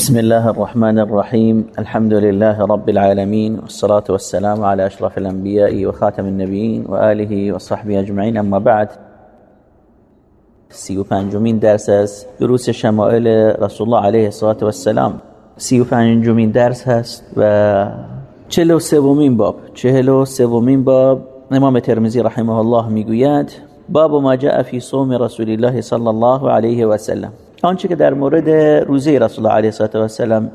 بسم الله الرحمن الرحيم الحمد لله رب العالمين والصلاة والسلام على أشرف الأنبياء وخاتم النبيين وآله وصحبه أجمعين أما بعد سی و درس از دروس شمائل رسول الله علیه الصلاة والسلام سی و درس هست و چهل و سومین باب چهل و سومین باب امام ترمزی رحمه الله می‌گوید باب ما جاء فی صوم رسول الله صلی الله علیه و سلم آنچه که در مورد روزه رسول الله علیه و سلم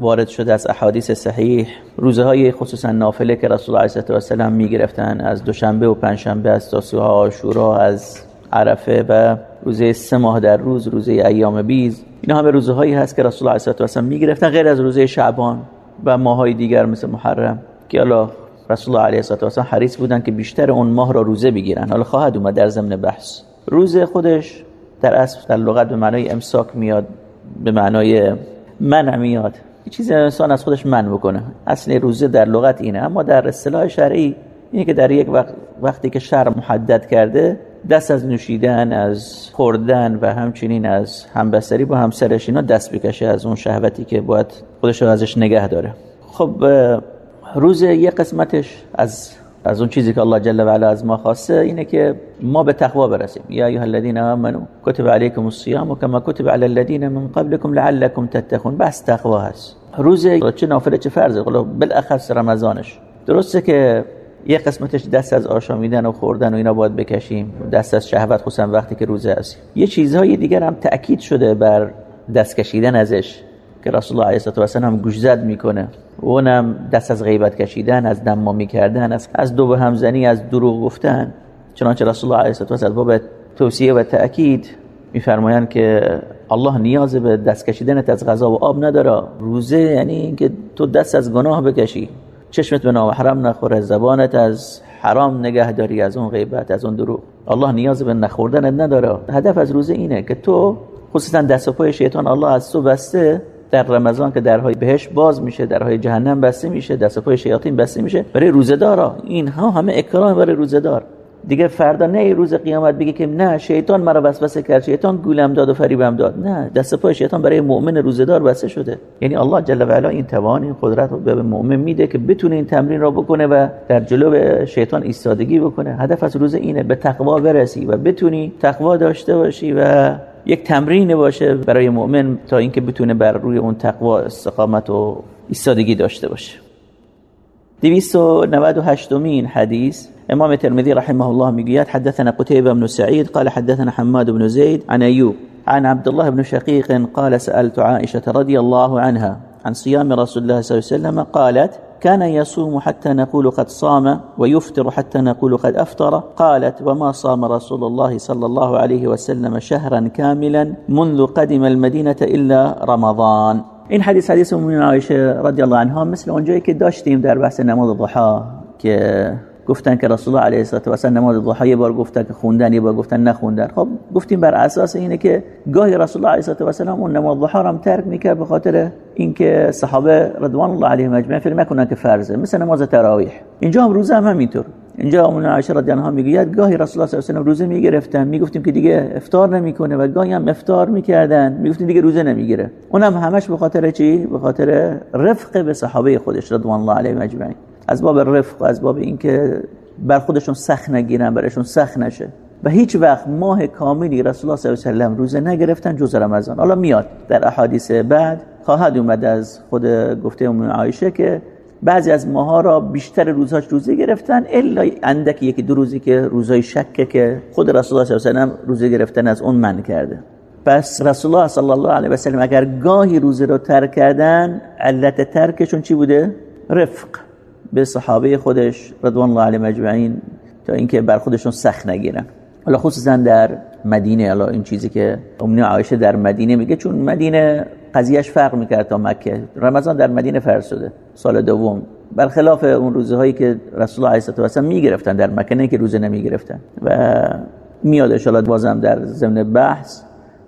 وارد شده از احادیث صحیح روزه های خصوصا نافله که رسول الله علیه و سلم می گرفتن از دوشنبه و پنجشنبه از تاسوعا آشورا از عرفه و روزه سه ماه در روز روزه ایام بیز اینا همه روزه هایی هست که رسول الله علیه و سلم می گرفتن غیر از روزه شعبان و ماهای دیگر مثل محرم که الله رسول الله علیه و سلم حریص بودن که بیشتر اون ماه را روزه بگیرن. حالا خواهد اومد در ضمن بحث. روزه خودش در اصل در لغت به معنای امساک میاد به معنای منع میاد. یه چیز انسان از خودش من بکنه. اصل روزه در لغت اینه. اما در اصطلاح شرعی اینه که در یک وقت وقتی که شرع محدد کرده دست از نوشیدن از خوردن و همچنین از همبستری با همسرش اینا دست بکشه از اون شهوتی که باید خودش رو ازش نگه داره. خب روز یه قسمتش از از اون چیزی که الله جل و علا از ما خواسته اینه که ما به تقوا برسیم. یا ایها الذين امنوا كتب عليكم الصيام كما كتب على الذين من قبلكم لعلكم تتقون. بس تقوا هست. روز چه نافله چه فرضه. بالاخص رمضانش. درسته که یه قسمتش دست از آشامیدن و خوردن و اینا باید بکشیم. دست از شهوت خصوصا وقتی که روزه است. یه چیزهای دیگر هم تأکید شده بر دست کشیدن ازش. که رسول الله علیه و سلم گوش زد می‌کنه. اونم دست از غیبت کشیدن از دمامی کردن از از دو به همزنی از دروغ گفتن. چنانچه رسول الله علیه و سلم باب توصیه و تأکید میفرمایند که الله نیاز به دست کشیدنت از غذا و آب نداره. روزه یعنی اینکه تو دست از گناه بکشی. چشمت به نامحرم نخوره زبانت از حرام نگه داری از اون غیبت از اون دروغ. الله نیاز به نخوردنت نداره. هدف از روزه اینه که تو خصوصا دست و پای شیطان الله از تو بسته. در رمضان که درهای بهش باز میشه درهای جهنم بسته میشه دست پای شیاطین بسته میشه برای روزدارا اینها همه اکرام برای روزدار دیگه فردا نه روز قیامت بگه که نه شیطان مرا وسوسه کرد. شیطان گولم داد و فریبم داد. نه دست پای شیطان برای مؤمن روزدار بسته شده. یعنی الله جل و علا این توان این قدرت رو به مؤمن میده که بتونه این تمرین را بکنه و در جلو شیطان ایستادگی بکنه. هدف از روز اینه به تقوا برسی و بتونی تقوا داشته باشی و یک تمرین باشه برای مؤمن تا اینکه بتونه بر روی اون تقوا استقامت و ایستادگی داشته باشه. 298 مين حديث امام الترمذي رحمه الله می‌گوید حدثنا قتيبة بن سعيد قال حدثنا حماد بن زيد عن أيوب عن عبد الله بن شقيق قال سألت عائشة رضي الله عنها عن صيام رسول الله صلى الله عليه وسلم قالت كان يصوم حتى نقول قد صام ويفطر حتى نقول قد أفطر. قالت وما صام رسول الله صلى الله عليه وسلم شهرا كاملا منذ قدم المدينة إلا رمضان. این حدیث حدیث امون عایشه رضی الله عنها مثل اونجایی که داشتیم در بحث نماز ضحا که گفتن که رسول الله علیه و سلم نماز ضحا یه بار گفتن که خوندن یه بار گفتن نخوندن. خب گفتیم بر اساس اینه که گاهی رسول الله علیه و سلم اون نماز ضحا رو ترک می‌کرد به خاطر اینکه صحابه رضوان الله علیهم اجمعین فکر نکنن که فرضه مثل نماز تراویح. اینجا هم روزه هم همینطور. اینجا امون عایشه عنها می‌گوید گاهی رسول الله صلی الله علیه و روزه می‌گرفتن. می‌گفتیم که دیگه افطار نمی‌کنه و گاهی هم افطار می‌کردن. می‌گفتیم دیگه روزه نمی‌گیره. اونم همش به خاطر چی؟ به خاطر رفق به صحابه خودش رضوان الله علیهم اجمعین. از باب رفق از باب اینکه بر خودشون سخت نگیرن برشون سخت نشه. و هیچ وقت ماه کاملی رسول الله صلی الله علیه و روزه نگرفتن جز رمضان. حالا میاد در احادیث بعد خواهد اومد از خود گفته ام عایشه که بعضی از ماها را بیشتر روزهاش روزه گرفتن الا اندک یکی دو روزی که روزای شکه که خود رسول الله صلی الله علیه و روزه گرفتن از اون من کرده. پس رسول الله صلی الله علیه و سلم اگر گاهی روزه رو ترک کردن علت ترکشون چی بوده؟ رفق. به صحابه خودش رضوان الله علیهم اجمعین تا اینکه بر خودشون سخت نگیرن. حالا خصوصا در مدینه حالا این چیزی که ام عایشه در مدینه میگه چون مدینه قضیهش فرق می‌کرد تا مکه. رمضان در مدینه فرض شده سال دوم. برخلاف اون روزهایی که رسول الله علیه و سلم می‌گرفتن در مکه نه که روزه نمی‌گرفتن. و میاد ان بازم در ضمن بحث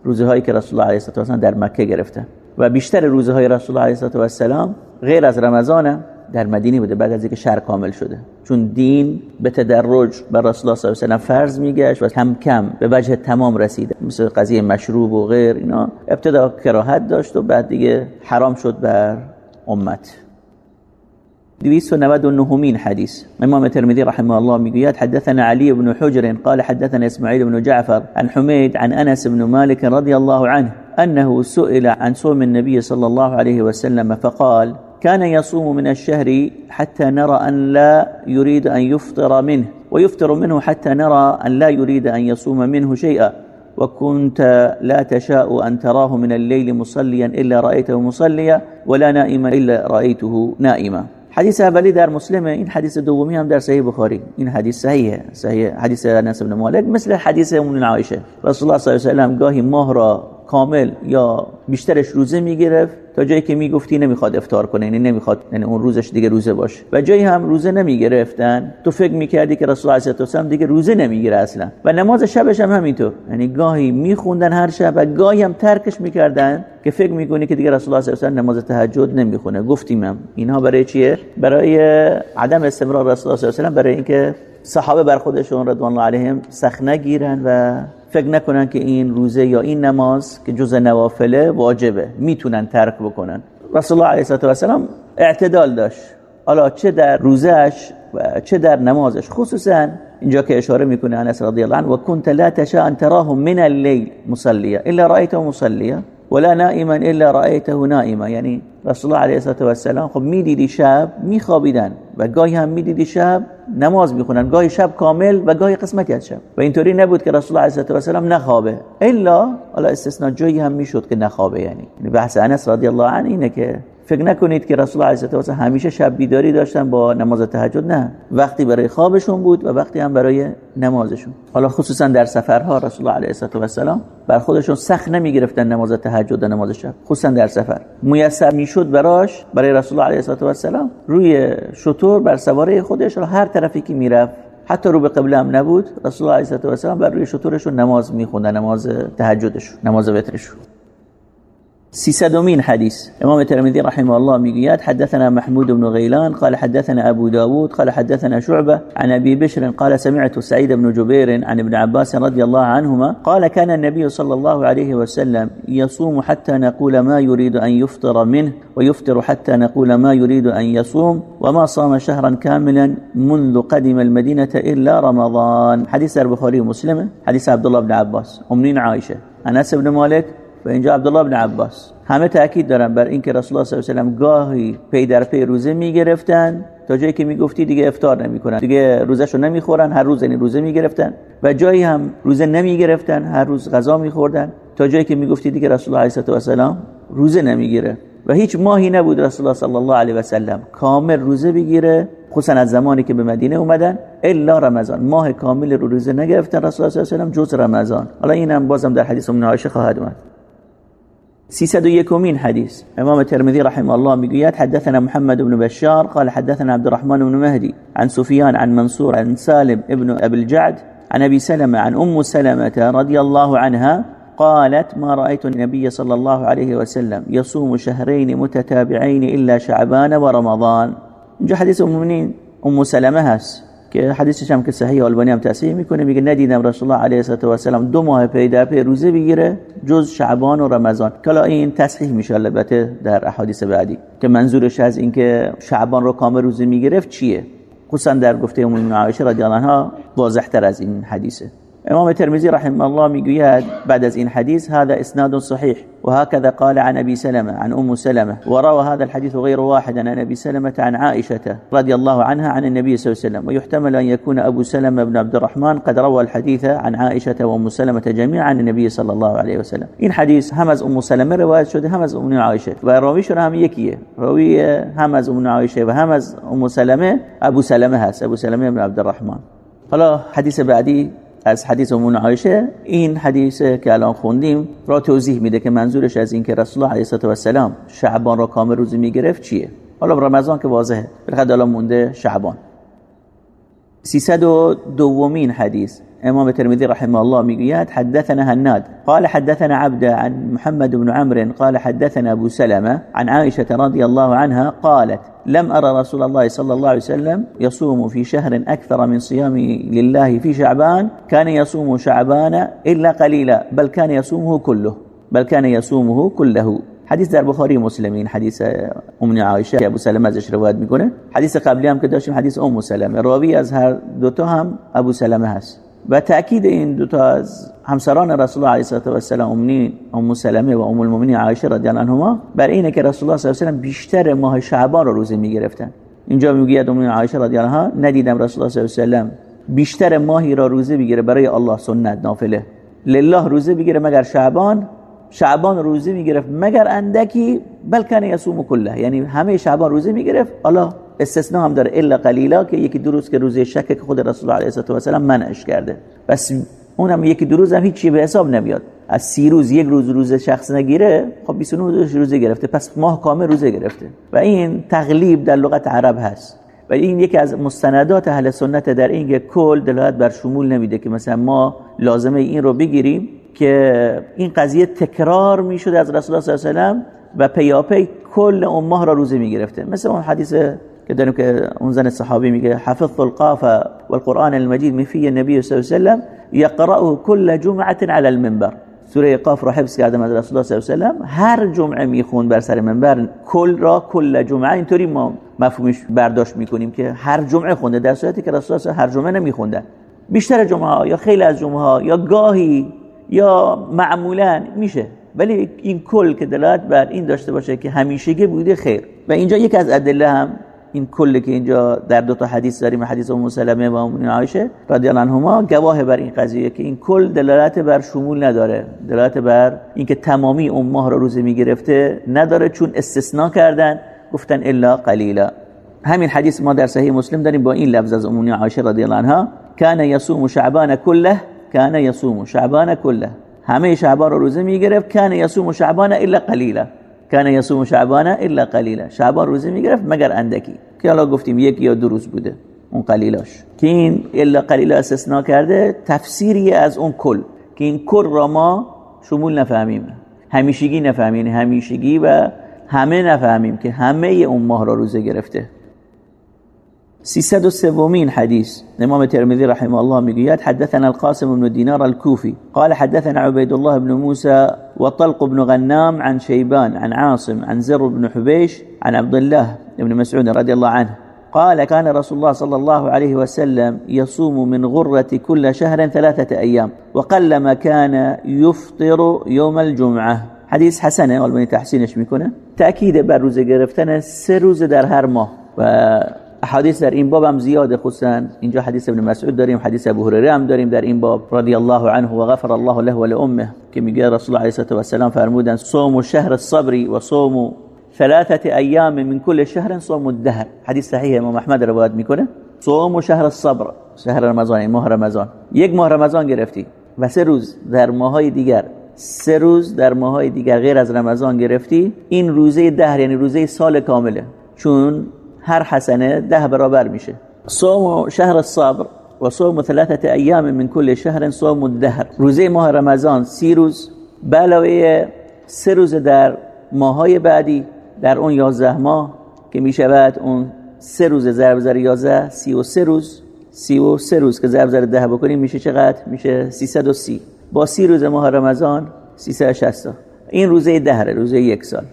روزهایی که رسول الله علیه و سلم در مکه گرفتن. و بیشتر روزهای رسول الله علیه و سلم غیر از رمضان در مدینه بوده بعد از اینکه شهر کامل شده. چون دین به تدرج بر رسول الله صلی الله علیه و فرض میگشت و کم کم به وجه تمام رسیده. مثل قضیه مشروب و غیر اینا. ابتدا کراهت داشت و بعد دیگه حرام شد بر امت. 299 حديث امام الترمذي رحمه الله ميقيات حدثنا علي بن حجر قال حدثنا اسماعيل بن جعفر عن حميد عن انس بن مالك رضي الله عنه انه سئل عن صوم النبي صلى الله عليه وسلم فقال كان يصوم من الشهر حتى نرى أن لا يريد أن يفطر منه ويفطر منه حتى نرى أن لا يريد أن يصوم منه شيئا. وكنت لا تشاء أن تراه من الليل مصليا إلا رأيته مصليا ولا نائما إلا رأيته نائما. حدیث اولی در مسلمه این حدیث دومی هم در صحیح بخاری این حدیث صحیحه صحیح حدیث انس بن مالک مثل حدیث أم عایشه رسول الله صلی الله علیه و سلم گاهی ماه را کامل یا بیشترش روزه میگرفت. تا جایی که می‌گفتی نمی‌خواد افطار کنه یعنی نمی‌خواد یعنی اون روزش دیگه روزه باشه. و جایی هم روزه نمی‌گرفتن تو فکر می‌کردی که رسول الله الله دیگه روزه نمی‌گیره اصلا. و نماز شبش هم همینطور. یعنی گاهی میخوندن هر شب و گاهی هم ترکش می‌کردن که فکر می‌کنی که دیگه رسول الله صلی نماز تهجد نمی‌خونه. گفتیم هم. اینها برای چیه؟ برای عدم استمرار رسول الله صلی الله برای اینکه صحابه بر خودشون رضوان الله علیهم سخت نگیرن و فکر نکنن که این روزه یا این نماز که جز نوافله واجبه می‌تونن ترک بکنن. رسول الله علیه و سلام اعتدال داشت. حالا چه در روزش و چه در نمازش؟ خصوصا اینجا که اشاره می‌کنه انس رضی الله عنه و كنت لا تشاء ان تراه من الليل مصليا الا رايته مصليا ولا نائما الا رايته نائما. یعنی رسول الله علیه و سلام خب می‌دیدی شب میخوابیدن. و گاهی هم می‌دیدی شب نماز می‌خونن گاهی شب کامل و گاهی قسمتی از شب. و اینطوری نبود که رسول الله علیه و سلام نخوابه. الا حالا استثناء جایی هم می‌شد که نخوابه یعنی. بحث انس رضی الله عنه اینه که فکر نکنید که رسول الله علیه و همیشه شب بیداری داشتن با نماز تهجد نه. وقتی برای خوابشون بود و وقتی هم برای نمازشون. حالا خصوصا در سفرها رسول الله علیه و سلم بر خودشون سخت نمی گرفتن نماز تهجد و نماز شب. خصوصا در سفر. میسر می‌شد براش برای رسول الله علیه و سلم روی شطور بر سواره خودش. رو هر طرفی که می‌رفت حتی رو به قبله هم نبود رسول الله علیه و سلم بر روی شطورشون نماز میخوندن نماز تهجدش نماز وترشون سيسدومين حديث. إمام الترمذي رحمه الله ميقيات حدثنا محمود بن غيلان قال حدثنا أبو داود قال حدثنا شعبة عن أبي بشر قال سمعت سعيد بن جبير عن ابن عباس رضي الله عنهما قال كان النبي صلى الله عليه وسلم يصوم حتى نقول ما يريد أن يفطر منه ويفطر حتى نقول ما يريد أن يصوم وما صام شهرا كاملا منذ قدم المدينة إلا رمضان. حديث البخاري ومسلم حديث عبد الله بن عباس. أمنين عائشة؟ أنس بن مالك و اینجا عبدالله بن عباس. همه تاکید دارن بر اینکه رسول الله صلی الله علیه و گاهی پی در پی روزه می‌گرفتن. تا جایی که می‌گفتی دیگه افطار نمی‌کنن. دیگه روزشو نمی‌خورن. هر روز این روزه می‌گرفتن. و جایی هم روزه نمی‌گرفتن. هر روز غذا میخوردن. تا جایی که می‌گفتی دیگه رسول الله علیه و سلام روزه نمی‌گیره. و هیچ ماهی نبود رسول الله صلی الله علیه و سلم کامل روزه بگیره. خصوصا از زمانی که به مدینه اومدن. الا رمضان. ماه کامل رو روزه نگرفتن رسول الله صلی الله علیه و جز رمضان. حالا اینم بازم در حدیث ام عایشه خواهد اومد. 301 حديث. إمام الترمذي رحمه الله ميقيات حدثنا محمد بن بشار قال حدثنا عبد الرحمن بن مهدي عن سفيان عن منصور عن سالم ابن أبي الجعد عن أبي سلمة عن أم سلمة رضي الله عنها قالت ما رأيت النبي صلى الله عليه وسلم يصوم شهرين متتابعين إلا شعبان ورمضان. جاء حديث أم أم سلمة هس. که حدیثش هم که صحیح آلبانی هم تصحیح می‌کنه میگه ندیدم رسول الله علیه و سلام دو ماه پی در پی روزه بگیره جز شعبان و رمضان. کلا این تصحیح میشه. البته در احادیث بعدی که منظورش از اینکه شعبان رو کامل روزه می‌گرفت چیه؟ خصوصا در گفته ام عایشه رضی الله عنها واضح تر از این حدیثه. إمام الترمذي رحمه الله میگوید بعد از این حدیث هذا إسناد صحيح. وهكذا قال عن أبي سلمة عن أم سلمة. وروى هذا الحديث غير واحد عن أبي سلمة عن عائشة رضي الله عنها عن النبي صلى الله عليه وسلم. ويحتمل أن يكون أبو سلمة بن عبد الرحمن قد روى الحديث عن عائشة وأم سلمة جميعا عن النبي صلى الله عليه وسلم. إن حديث همز أم سلمة رواية شده همز أم عائشة. وراويش هم يكية؟ راوي همز أم عائشة وهمز أم سلمة أبو سلمة هس أبو سلمة بن عبد الرحمن. حالا حديث بعدي از حدیث امون عایشه این حدیث که الان خوندیم را توضیح میده که منظورش از این که رسول الله علیه و سلام شعبان را کامل روزی می‌گرفت چیه؟ حالا رمضان که واضحه. بلخد الان مونده شعبان. 302 دومین حدیث. إمام ترمذی رحمه الله میگوید حدثنا هناد قال حدثنا عبد عن محمد بن عمرو قال حدثنا أبو سلمة عن عائشة رضي الله عنها قالت لم أرى رسول الله صلى الله عليه وسلم يصوم في شهر أكثر من صيام لله في شعبان كان يصوم شعبان إلا قليلا بل كان يصومه كله بل كان يصومه كله. حدیث در بخاری مسلمین حدیث أم عایشه أبو سلمة ازش روایت میکنه. حدیث قبلی هم که داشتیم حدیث أم سلمة. راوی از هر دوتا هم أبو سلمة هست. و تاکید این دوتا از همسران رسول الله علیه و امنی ام سلمه و ام المؤمنین عایشه رضی الله عنهما بر اینه که رسول الله صلی الله علیه و بیشتر ماه شعبان رو روزه می‌گرفتن. اینجا می‌گوید ام عایشه رضی الله عنها ندیدم رسول الله صلی الله علیه و بیشتر ماهی را روزه بگیره برای الله سنت نافله. لله روزه بگیره مگر شعبان شعبان روزه می‌گرفت مگر اندکی بلکه یصوم کله. یعنی همه شعبان روزه می‌گرفت الله استثناء هم داره. الا قلیلا که یکی دو روز که روزه شک که خود رسول الله علیه و سلم منعش کرده. بس اونم یکی دو روز هم هیچ به حساب نمیاد. از سی روز یک روز روز شخص نگیره خب 29 روزه گرفته. پس ماه کامل روزه گرفته. و این تغلیب در لغت عرب هست. و این یکی از مستندات اهل سنت در این که کل دلالت بر شمول نمیده که مثلا ما لازمه این رو بگیریم که این قضیه تکرار می‌شد از رسول الله صلی الله علیه و و پیاپی کل اون ماه را روزه می‌گرفته. مثل اون حدیث که داریم که اون زن صحابی میگه حفظ القاف والقرآن المجید من فی النبی صلی الله علیه و یقرأه كل جمعه على المنبر. سوره قاف را حفظ کردم از رسول الله صلی الله علیه و هر جمعه می‌خوند بر سر منبر کل را کل جمعه اینطوری ما مفهومش برداشت می‌کنیم که هر جمعه خونده در صورتی که رسول الله هر جمعه نمیخوندن بیشتر جمعه ها یا خیلی از جمعه ها یا گاهی یا معمولا میشه. ولی این کل که دلالت بر این داشته باشه که همیشگی بوده خیر. و اینجا یک از ادله هم این کل که اینجا در دو تا حدیث داریم حدیث ام سلمه و ام عایشه رضی الله عنهما گواه بر این قضیه که این کل دلالت بر شمول نداره. دلالت بر اینکه تمامی اون ماه را روزه می‌گرفته نداره چون استثناء کردن گفتن الا قلیلا. همین حدیث ما در صحیح مسلم داریم با این لفظ از ام عایشه رضی الله عنها کان یصوم شعبان كله کان یصوم شعبان كله همه شعبان رو روزه می‌گرفت کان یصوم شعبان الا قلیلا. کان یصوم شعبان الا قلیلا. شعبان روزه می‌گرفت مگر اندکی. که حالا گفتیم یک یا دو روز بوده. اون قلیلاش. که این الا قلیلا استثناء کرده تفسیری از اون کل. که این کل را ما شمول نفهمیم. همیشگی نفهمیم. همیشگی و همه نفهمیم که همه اون ماه را روزه گرفته. سيسد السبومين حديث. الإمام الترمذي رحمه الله مقياد حدثنا القاسم بن دينار الكوفي. قال حدثنا عبيد الله بن موسى وطلق بن غنام عن شيبان عن عاصم عن زر بن حبيش عن عبد الله بن مسعود رضي الله عنه. قال كان رسول الله صلى الله عليه وسلم يصوم من غرة كل شهر ثلاثة أيام وقلما كان يفطر يوم الجمعة. حديث حسنه والبني تحسينش میکنه تأكيد بر روزه گرفتن سه در هر ماه. و احادیث در این باب هم زیاده خصوصا اینجا حدیث ابن مسعود داریم حدیث ابو هریره هم داریم در این باب. رضی الله عنه و غفر الله له و لامه که میگه رسول الله علیه و السلام فرمودن صوم شهر الصبر و صوم ثلاثه ایام من كل شهر صوم الدهر. حدیث صحیح امام احمد روایت می‌کنه. صوم شهر الصبر. شهر رمضان ماه رمضان. یک ماه رمضان گرفتی و سه روز در ماهای دیگر سه روز در ماهای دیگر غیر از رمضان گرفتی این روزه دهر یعنی روزه سال کامله. چون هر حسنه ده برابر میشه. صوم شهر الصبر و صوم ثلاثه ایام من كل شهر صوم الدهر. روزه ماه رمضان سی روز. علاوه سه روز در ماهای بعدی در اون یازده ماه که می‌شود اون سه روز ضرب در یازده سی و سه روز. سی و سه روز که ضرب در ده بکنیم میشه چقدر؟ میشه سی. با سی روز ماه رمضان 360 این روزه دهره روزه یک سال.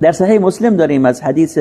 در صحیح مسلم داریم از حدیث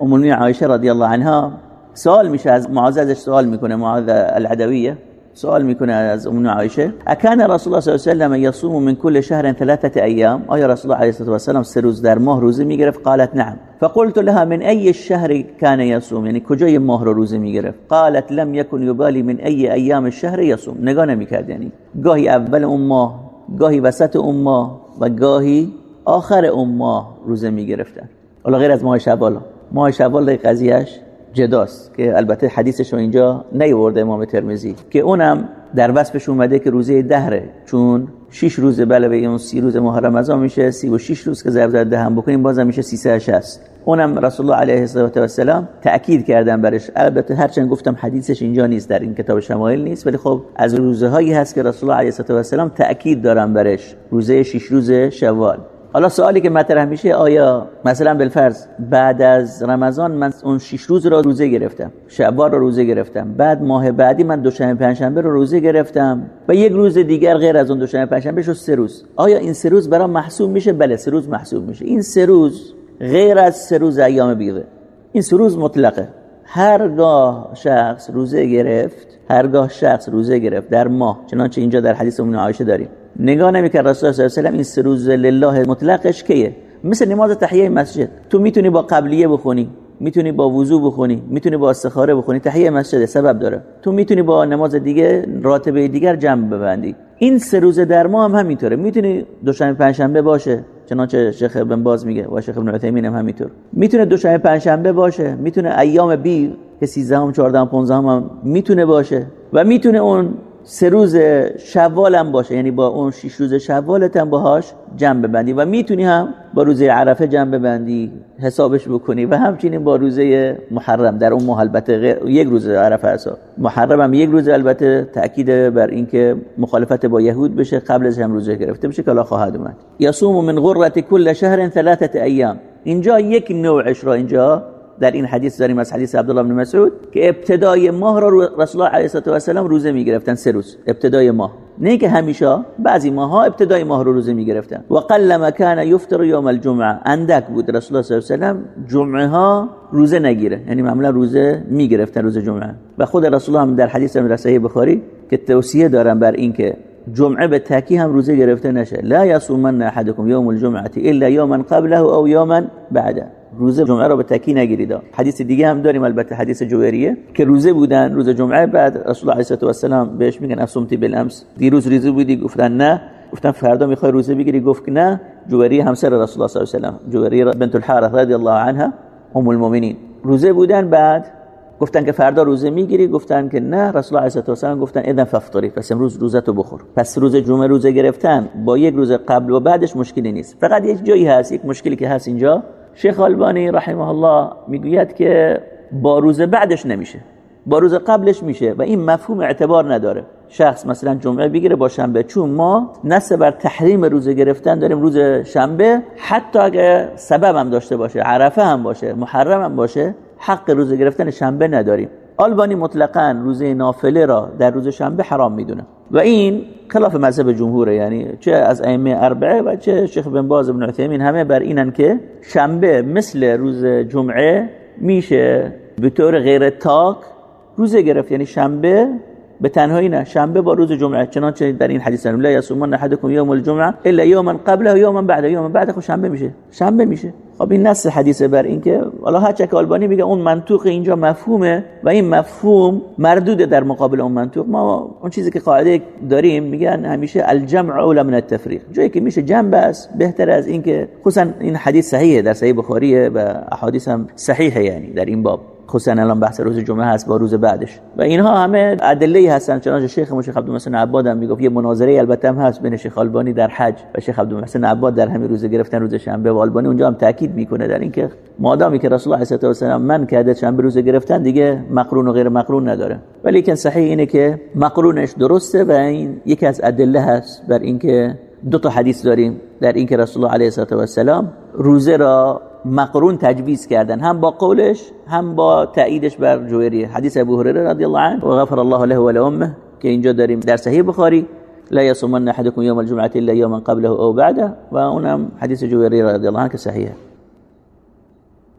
ام عایشه رضی الله عنها سوال میشه از معاذ ازش سوال می‌کنه معاذ العدویه سوال می‌کنه از ام عایشه. اکان رسول الله صلی الله علیه و یصوم من كل شهر ثلاثه ایام. آیا رسول الله علیه و سلم سه روز در ماه روزه می‌گرفت؟ قالت نعم. فقلت لها من ای الشهر كان يصوم یعنی کجای ماه رو روزه می‌گرفت؟ قالت لم يكن يبالي من ای ایام الشهر يصوم نگاه نمی‌کرد یعنی گاهی اول اون ماه گاهی وسط اون ماه و گاهی آخر اون ماه روزه می‌گرفتن. حالا غیر از ماه شوال. ماه شوال قضیهش جداست که البته حدیثش رو اینجا نیورده امام ترمزی که اونم در وصفش اومده که روزه دهره. چون 6 روز بله به اون 30 روز ماه رمضان میشه 36 روز که ضرب در دهم بکنیم بازم میشه 360 اونم رسول الله علیه السلام تاکید کردن برش. البته هرچند گفتم حدیثش اینجا نیست در این کتاب شمایل نیست ولی خب از روزه هایی هست که رسول الله علیه السلام تاکید دارن برش. روزه شش روز شوال. حالا سوالی که مطرح میشه آیا مثلا بالفرض بعد از رمضان من اون 6 روز را روزه گرفتم شعبان را روزه گرفتم بعد ماه بعدی من دوشنبه پنجشنبه رو روزه گرفتم و یک روز دیگر غیر از اون دوشنبه پنجشنبه شد سه روز. آیا این سه روز برام محسوب میشه؟ بله سه روز محسوب میشه. این سه روز غیر از سه روز ایام بیضه این سه روز مطلقه. هرگاه شخص روزه گرفت هرگاه شخص روزه گرفت در ماه چنانچه اینجا در حدیث ام عایشه داریم. نگاه نمی‌کرد رسول الله صلی الله علیه و این سه روز لله مطلقش کیه؟ مثل نماز تحیه مسجد. تو می‌تونی با قبلیه بخونی می‌تونی با وضو بخونی می‌تونی با استخاره بخونی تحیه مسجد سبب داره. تو می‌تونی با نماز دیگه راتبه دیگر جمع ببندی. این سه روز در ماه هم همینطوره. می‌تونی دوشنبه پنجشنبه باشه چنانچه شیخ ابن باز میگه و شیخ ابن عثیمین هم همینطور. می‌تونه دوشنبه پنجشنبه باشه می‌تونه ایام بی که 13 هم 14 هم 15 هم می‌تونه باشه و می‌تونه اون سه روز شوال هم باشه یعنی با اون شش روز شوالت هم باهاش جمع ببندی. و می‌تونی هم با روزه عرفه جمع ببندی حسابش بکنی و همچنین با روزه محرم. در اون البته یک روز عرفه حساب محرم هم یک روز البته تاکید بر اینکه مخالفت با یهود بشه قبل از هم روزه گرفته بشه که خواهد اومد. یصوم من غرة کل شهر ثلاثه ایام. اینجا یک نوعش را اینجا در این حدیث داریم از حدیث عبدالله بن مسعود که ابتدای ماه را رسول الله علیه و سلم روزه می‌گرفتن سه روز. ابتدای ماه. نه که همیشه بعضی ماه ها ابتدای ماه رو روزه می‌گرفتن. و قل ما کان یفطر یوم الجمعه. اندک بود رسول الله صلی الله علیه و جمعه ها روزه نگیره. یعنی معمولا روزه می‌گرفتن روز جمعه. و خود رسول الله در حدیث صحیح بخاری که توصیه دارن بر اینکه جمعه به تاکی هم روزه گرفته نشه. لا یصومن احدکم یوم الجمعه الا یوما قبله او یوما بعده روزه جمعه رو به تکی نگیرید. حدیث دیگه هم داریم البته حدیث جویریه که روزه بودن روز جمعه بعد رسول الله علیه و السلام بهش میگن اصومتی بالامس. دیروز ریزه بودی؟ گفتن نه. گفتن فردا می‌خوای روزه بگیری؟ گفت نه. جویریه همسر رسول الله صلی الله علیه و جویریه بنت الحارث رضی الله عنها. ام المؤمنین. روزه بودن بعد گفتن که فردا روزه می‌گیری گفتن که نه. رسول الله علیه و گفتن اذن ففطری پس امروز روزتو بخور. پس روز جمعه روزه گرفتن. با یک روز قبل و بعدش مشکلی نیست. فقط یک جایی هست یک مشکلی که هست اینجا. شیخ البانی رحمه الله می‌گوید که با روز بعدش نمیشه. با روز قبلش میشه و این مفهوم اعتبار نداره. شخص مثلا جمعه بگیره با شنبه چون ما نسه بر تحریم روزه گرفتن داریم روز شنبه. حتی اگه سبب هم داشته باشه عرفه هم باشه محرم هم باشه حق روزه گرفتن شنبه نداریم. آلبانی مطلقا روزه نافله را در روز شنبه حرام می‌دونه. و این خلاف مذهب جمهوره یعنی چه از ائمه اربعه و چه شیخ بن باز بن عثیمین همه بر اینن که شنبه مثل روز جمعه میشه به طور غیر تاک روزه گرفت. یعنی شنبه به تنهایی نه شنبه با روز جمعه چنانچه در این حدیث لا یصومن احدکم یوم الجمعه الا یوما قبله یوما بعده. یوما بعد خب شنبه میشه. شنبه میشه. خب این نص حدیث بر این که حالا هر چک آلبانی میگه اون منطوق اینجا مفهومه و این مفهوم مردوده در مقابل اون منطوق. ما اون چیزی که قاعده داریم میگن همیشه الجمع اولى من التفریق. جایی که میشه جمع بس بهتر از این که خصوصا این حدیث صحیحه در صحیح بخاریه و احادیث هم صحیحه یعنی در این باب. خصوصا الان بحث روز جمعه هست با روز بعدش. و اینها همه ادله هستن چنانچه شیخ مشیخ عبدالمحسن عباد هم می‌گفت یه مناظره البته هم هست بین شیخ البانی در حج و شیخ عبدالمحسن عباد در همین روز گرفتن روز شنبه و البانی اونجا هم تاکید می‌کنه در اینکه مادامی که رسول الله صلی الله علیه و من کرده شنبه روز گرفتن دیگه مقرون و غیر مقرون نداره. ولی که صحیح اینه که مقرونش درسته و این یکی از ادله هست بر اینکه دو تا حدیث داریم در اینکه رسول الله علیه و السلام روزه را مقرون تجویز کردن. هم با قولش هم با تاییدش بر جویری حدیث ابو هریره رضی الله عنه. و غفر الله له و لامه که اینجا داریم در صحیح بخاری. لا يصومن احدكم يوم الجمعه الا يوما قبله او بعده. و اونم حدیث جویری رضی الله عنه که صحیحه.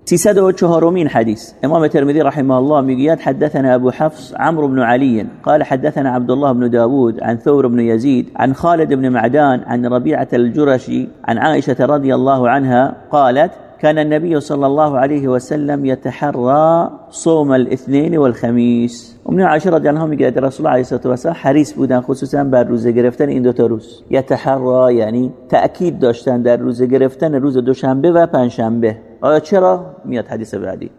304 حديث امام الترمذي رحمه الله ميقياد حدثنا ابو حفص عمرو بن علي قال حدثنا عبد الله بن داود عن ثور بن يزيد عن خالد بن معدان عن ربيعه الجرشي عن عائشه رضي الله عنها قالت كان النبي صلى الله عليه وسلم يتحرى صوم الاثنين والخميس. ومن عائشه رضی الله عنها میگه رسول الله علیه و سلم حریص بودن خصوصا بر روزه گرفتن این دو تا روز. یتحرى یعنی تاکید داشتن در روزه گرفتن روز دوشنبه و پنجشنبه. آیا چرا؟ میاد حدیث بعدی.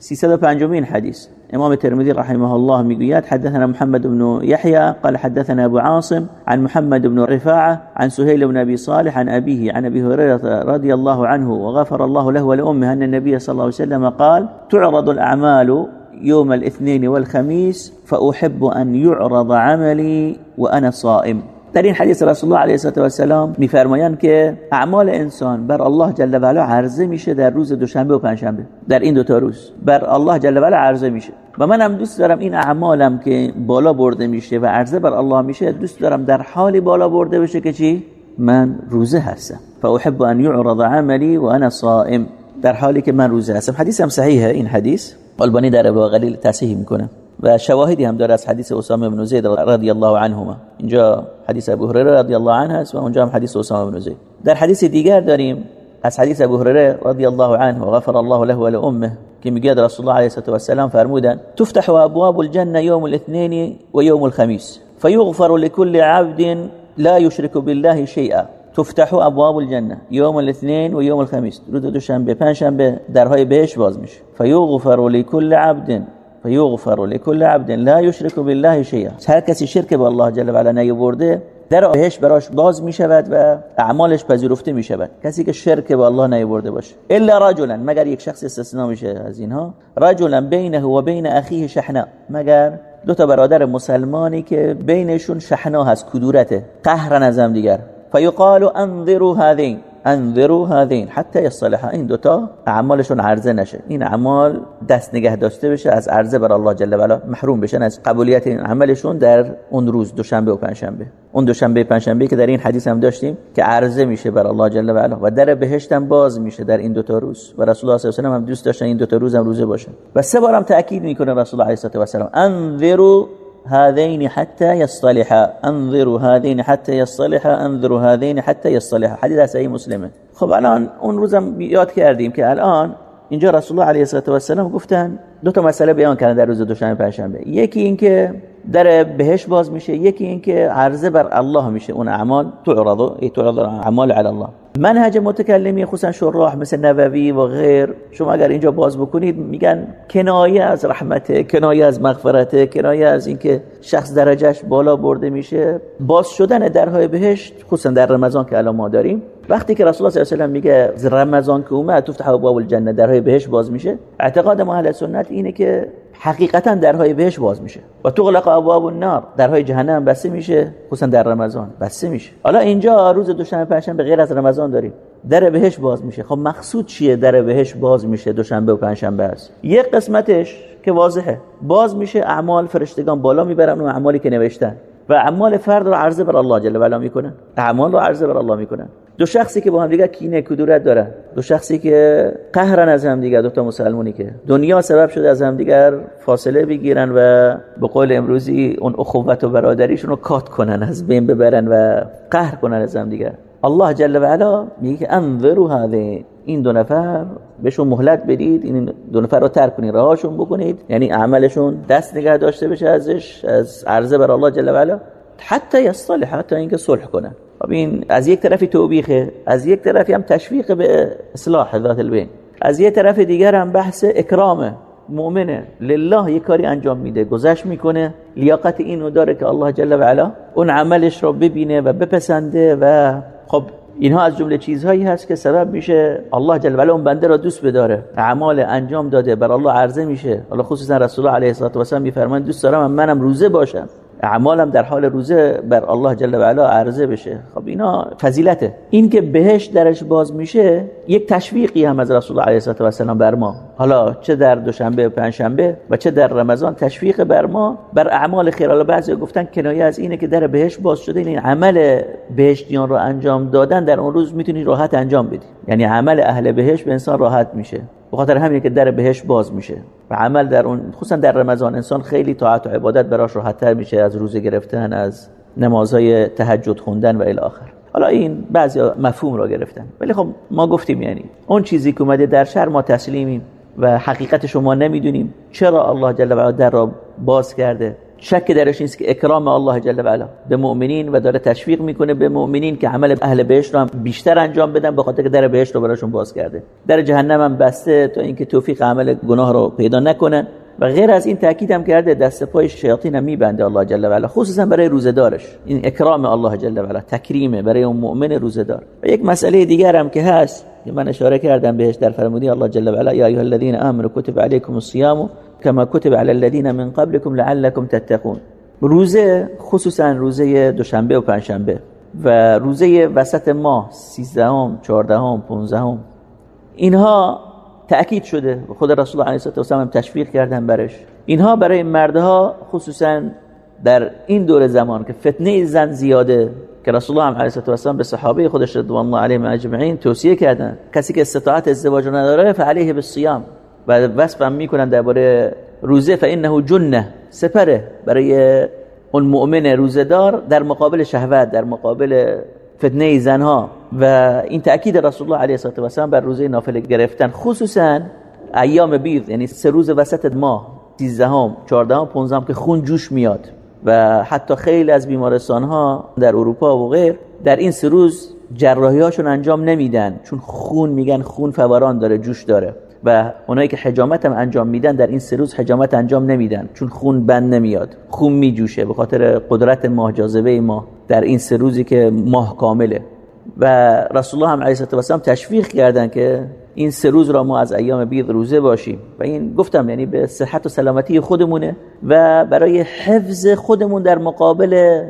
305 حديث. إمام الترمذي رحمه الله میگوید حدثنا محمد بن يحيى قال حدثنا أبو عاصم عن محمد بن رفاعة عن سهيل بن أبي صالح عن أبيه عن أبي هريرة رضي الله عنه وغفر الله له ولأمه أن النبي صلى الله عليه وسلم قال تعرض الأعمال يوم الاثنين والخميس فأحب أن يعرض عملي وأنا صائم. در این حدیث رسول الله علیه و سلام میفرمایند که اعمال انسان بر الله جل و علا عرضه میشه در روز دوشنبه و پنجشنبه در این دو تا روز. بر الله جل و علا عرضه میشه. و منم دوست دارم این اعمالم که بالا برده میشه و عرضه بر الله میشه دوست دارم در حالی بالا برده بشه که چی؟ من روزه هستم. فاحب ان يعرض عملی و انا صائم. در حالی که من روزه هستم. حدیث هم صحیحه این حدیث. البانی در ابو غلیل تصحیح می‌کنه. و شواهدی هم داره از حدیث اسامه بن زید رضی الله عنهما. اینجا حدیث ابو هریره رضی الله عنه است و اونجا هم حدیث اسامه بن زید. در حدیث دیگر داریم از حدیث ابو هریره رضی الله عنه غفر الله له و لامه که میگه رسول الله علیه و سلام فرمودن تفتح ابواب الجنه يوم الاثنين و يوم الخميس فيغفر لكل عبد لا يشرك بالله شيئا تفتح ابواب الجنه يوم الاثنين و يوم الخميس روز دوشنبه پنجشنبه درهای بهش باز میشه. فيغفر لكل عبد فیغفر لكل عبد لا يشرك بالله شيئا. هر کسی شرک به الله جل و علا نیورده در بهش براش باز می شود و اعمالش پذیرفته می شود کسی که شرک به الله نیورده باشه. الا رجلا مگر یک شخص استثناء میشه از اینها؟ رجلا بینه و بین اخیه شحنا مگر دو تا برادر مسلمانی که بینشون شحنا هست کدورته؟ قهر از هم دیگر. فیقال انظروا هذین. انذروا هذین حتی یصلح این دوتا اعمالشون عرضه نشه. این اعمال دست نگه داشته بشه از عرضه بر الله جل و علا محروم بشن از قبولیت این عملشون در اون روز دوشنبه و پنجشنبه. اون دوشنبه پنجشنبه که در این حدیث هم داشتیم که عرضه میشه بر الله جل و علا و در بهشت هم باز میشه در این دوتا روز. و رسول الله صلی الله علیه و هم دوست داشتن این دوتا روز هم روزه باشه و سه بارم تاکید می‌کنه رسول الله علیه و سلم انذروا هذين حتى يصطلحا. انظروا هذين حتى يصطلحا انظروا هذين حتى يصطلحا. حدیث صحیح مسلمه خب الان اون روزم یاد کردیم که الان اینجا رسول الله علیه و سلم گفتن دو تا مسئله بیان کردن در روز دوشنبه پنجشنبه. یکی اینکه در بهش باز میشه یکی اینکه عرضه بر الله میشه. اون اعمال تعرض ای تعرض اعمال علی الله. منهج متکلمی خصوصا شراح مثل نووی و غیر شما اگر اینجا باز بکنید میگن کنایه از رحمت کنایه از مغفرت کنایه از اینکه شخص درجهش بالا برده میشه. باز شدن درهای بهشت خصوصا در رمضان که الان ما داریم. وقتی که رسول الله صلی الله علیه و میگه رمضان که اومد تفتح ابواب الجنه. درهای بهشت باز میشه. اعتقاد ما اهل سنت اینه که حقیقتا درهای بهش باز میشه. و تغلق ابواب النار درهای جهنم بسته میشه خصوصا در رمضان بسته میشه. حالا اینجا روز دوشنبه پنجشنبه غیر از رمضان داریم. در بهش باز میشه. خب مقصود چیه در بهش باز میشه دوشنبه و پنجشنبه است؟ یک قسمتش که واضحه. باز میشه اعمال فرشتگان بالا می‌برن و اعمالی که نوشتن. و اعمال فرد رو عرضه بر الله جل و علا می‌کنن. اعمال رو عرضه بر الله می‌کنن. دو شخصی که با هم دیگه کینه کدورت دارن دو شخصی که قهرن از هم دیگه دو تا مسلمونی که. دنیا سبب شده از هم دیگر فاصله بگیرن و به قول امروزی اون اخوت و برادریشون رو کات کنن از بین ببرن و قهر کنن از هم دیگر الله جل و علا میگه که انظروا هذه این دو نفر بهشون مهلت بدید این دو نفر رو ترک کنید راهاشون بکنید. یعنی عملشون دست نگه داشته بشه ازش از عرضه بر الله جل و علا. حتی یصلح حتی اینکه صلح کنن. این از یک طرفی توبیخه از یک طرفی هم تشویق به اصلاح ذات البین. از یک طرف دیگر هم بحث اکرامه مؤمنه. لله یک کاری انجام میده گذشت می‌کنه. لیاقت اینو داره که الله جل و علا اون عملش رو ببینه و بپسنده و خب اینها از جمله چیزهایی هست که سبب میشه الله جل و علا اون بنده را دوست بداره. اعمال انجام داده بر الله عرضه میشه. الله خصوصا رسول الله علیه و سلم میفرمایند دوست دارم منم روزه باشم. اعمالم در حال روزه بر الله جل و علا عرضه بشه. خب اینا فضیلته. این که بهش درش باز میشه یک تشویقی هم از رسول الله علیه و سلم بر ما. حالا چه در دوشنبه و پنجشنبه و چه در رمضان تشویق بر ما بر اعمال خیر. حالا بعضی گفتن کنایه از اینه که در بهش باز شده این عمل بهشتیان رو انجام دادن در اون روز می‌تونی راحت انجام بدی. یعنی عمل اهل بهش به انسان راحت میشه. به خاطر همینه که در بهش باز میشه. و عمل در اون خصوصا در رمضان انسان خیلی طاعت و عبادت براش راحتتر میشه از روزه گرفتن از نمازهای تهجد خوندن و الی آخر. حالا این بعضی مفهوم را گرفتن. ولی خب ما گفتیم یعنی اون چیزی که اومده در شهر ما تسلیمیم و حقیقت شما نمی‌دونیم چرا الله جل و علا در را باز کرده. شک درش نیست که اکرام الله جل و علا به مؤمنین و داره تشویق می‌کنه به مؤمنین که عمل اهل بهشت رو هم بیشتر انجام بدن به خاطر که در بهشت رو براشون باز کرده. در جهنم هم بسته تا اینکه توفیق عمل گناه رو پیدا نکنن. و غیر از این تاکید هم کرده دست پای شیاطین هم میبنده الله جل و علا خصوصا برای روزدارش این اکرام الله جل و علا تکریمه برای اون مؤمن روزدار و یک مسئله دیگر هم که هست که من اشاره کردم بهش در فرمودی الله جل و علا یا ایها الذين امنوا كتب عليكم الصيام كما كتب على الذين من قبلكم لعلكم تتقون. روزه خصوصا روزه دوشنبه و پنجشنبه و روزه وسط ماه 13 ام 14 ام 15 ام اینها تأکید شده. خود رسول الله علیه و سلم تشویق کردن برش. اینها برای مردها خصوصا در این دور زمان که فتنه زن زیاده که رسول الله علیه و سلم به صحابه خودش رضوان الله علیهم اجمعین توصیه کردن. کسی که استطاعت ازدواج نداره فعلیه بالصیام. و وصفم می‌کنن درباره روزه فانه جنه سپره. برای اون مؤمن روزدار در مقابل شهوت در مقابل فتنه زنها. و این تأکید رسول الله علیه و سلم بر روزه نافله گرفتن خصوصا ایام بیض یعنی سه روز وسط ماه 13 هم 14 هم 15 هم که خون جوش میاد. و حتی خیلی از بیمارستان ها در اروپا و غیر در این سه روز جراحی هاشون انجام نمیدن. چون خون میگن خون فوران داره جوش داره. و اونایی که حجامت هم انجام میدن در این سه روز حجامت انجام نمیدن چون خون بند نمیاد خون میجوشه به خاطر قدرت ماه جاذبه ما در این سه روزی که ماه کامله. و رسول الله هم علیه السلام تشویق کردن که این سه روز را ما از ایام بیض روزه باشیم. و این گفتم یعنی به صحت و سلامتی خودمونه و برای حفظ خودمون در مقابل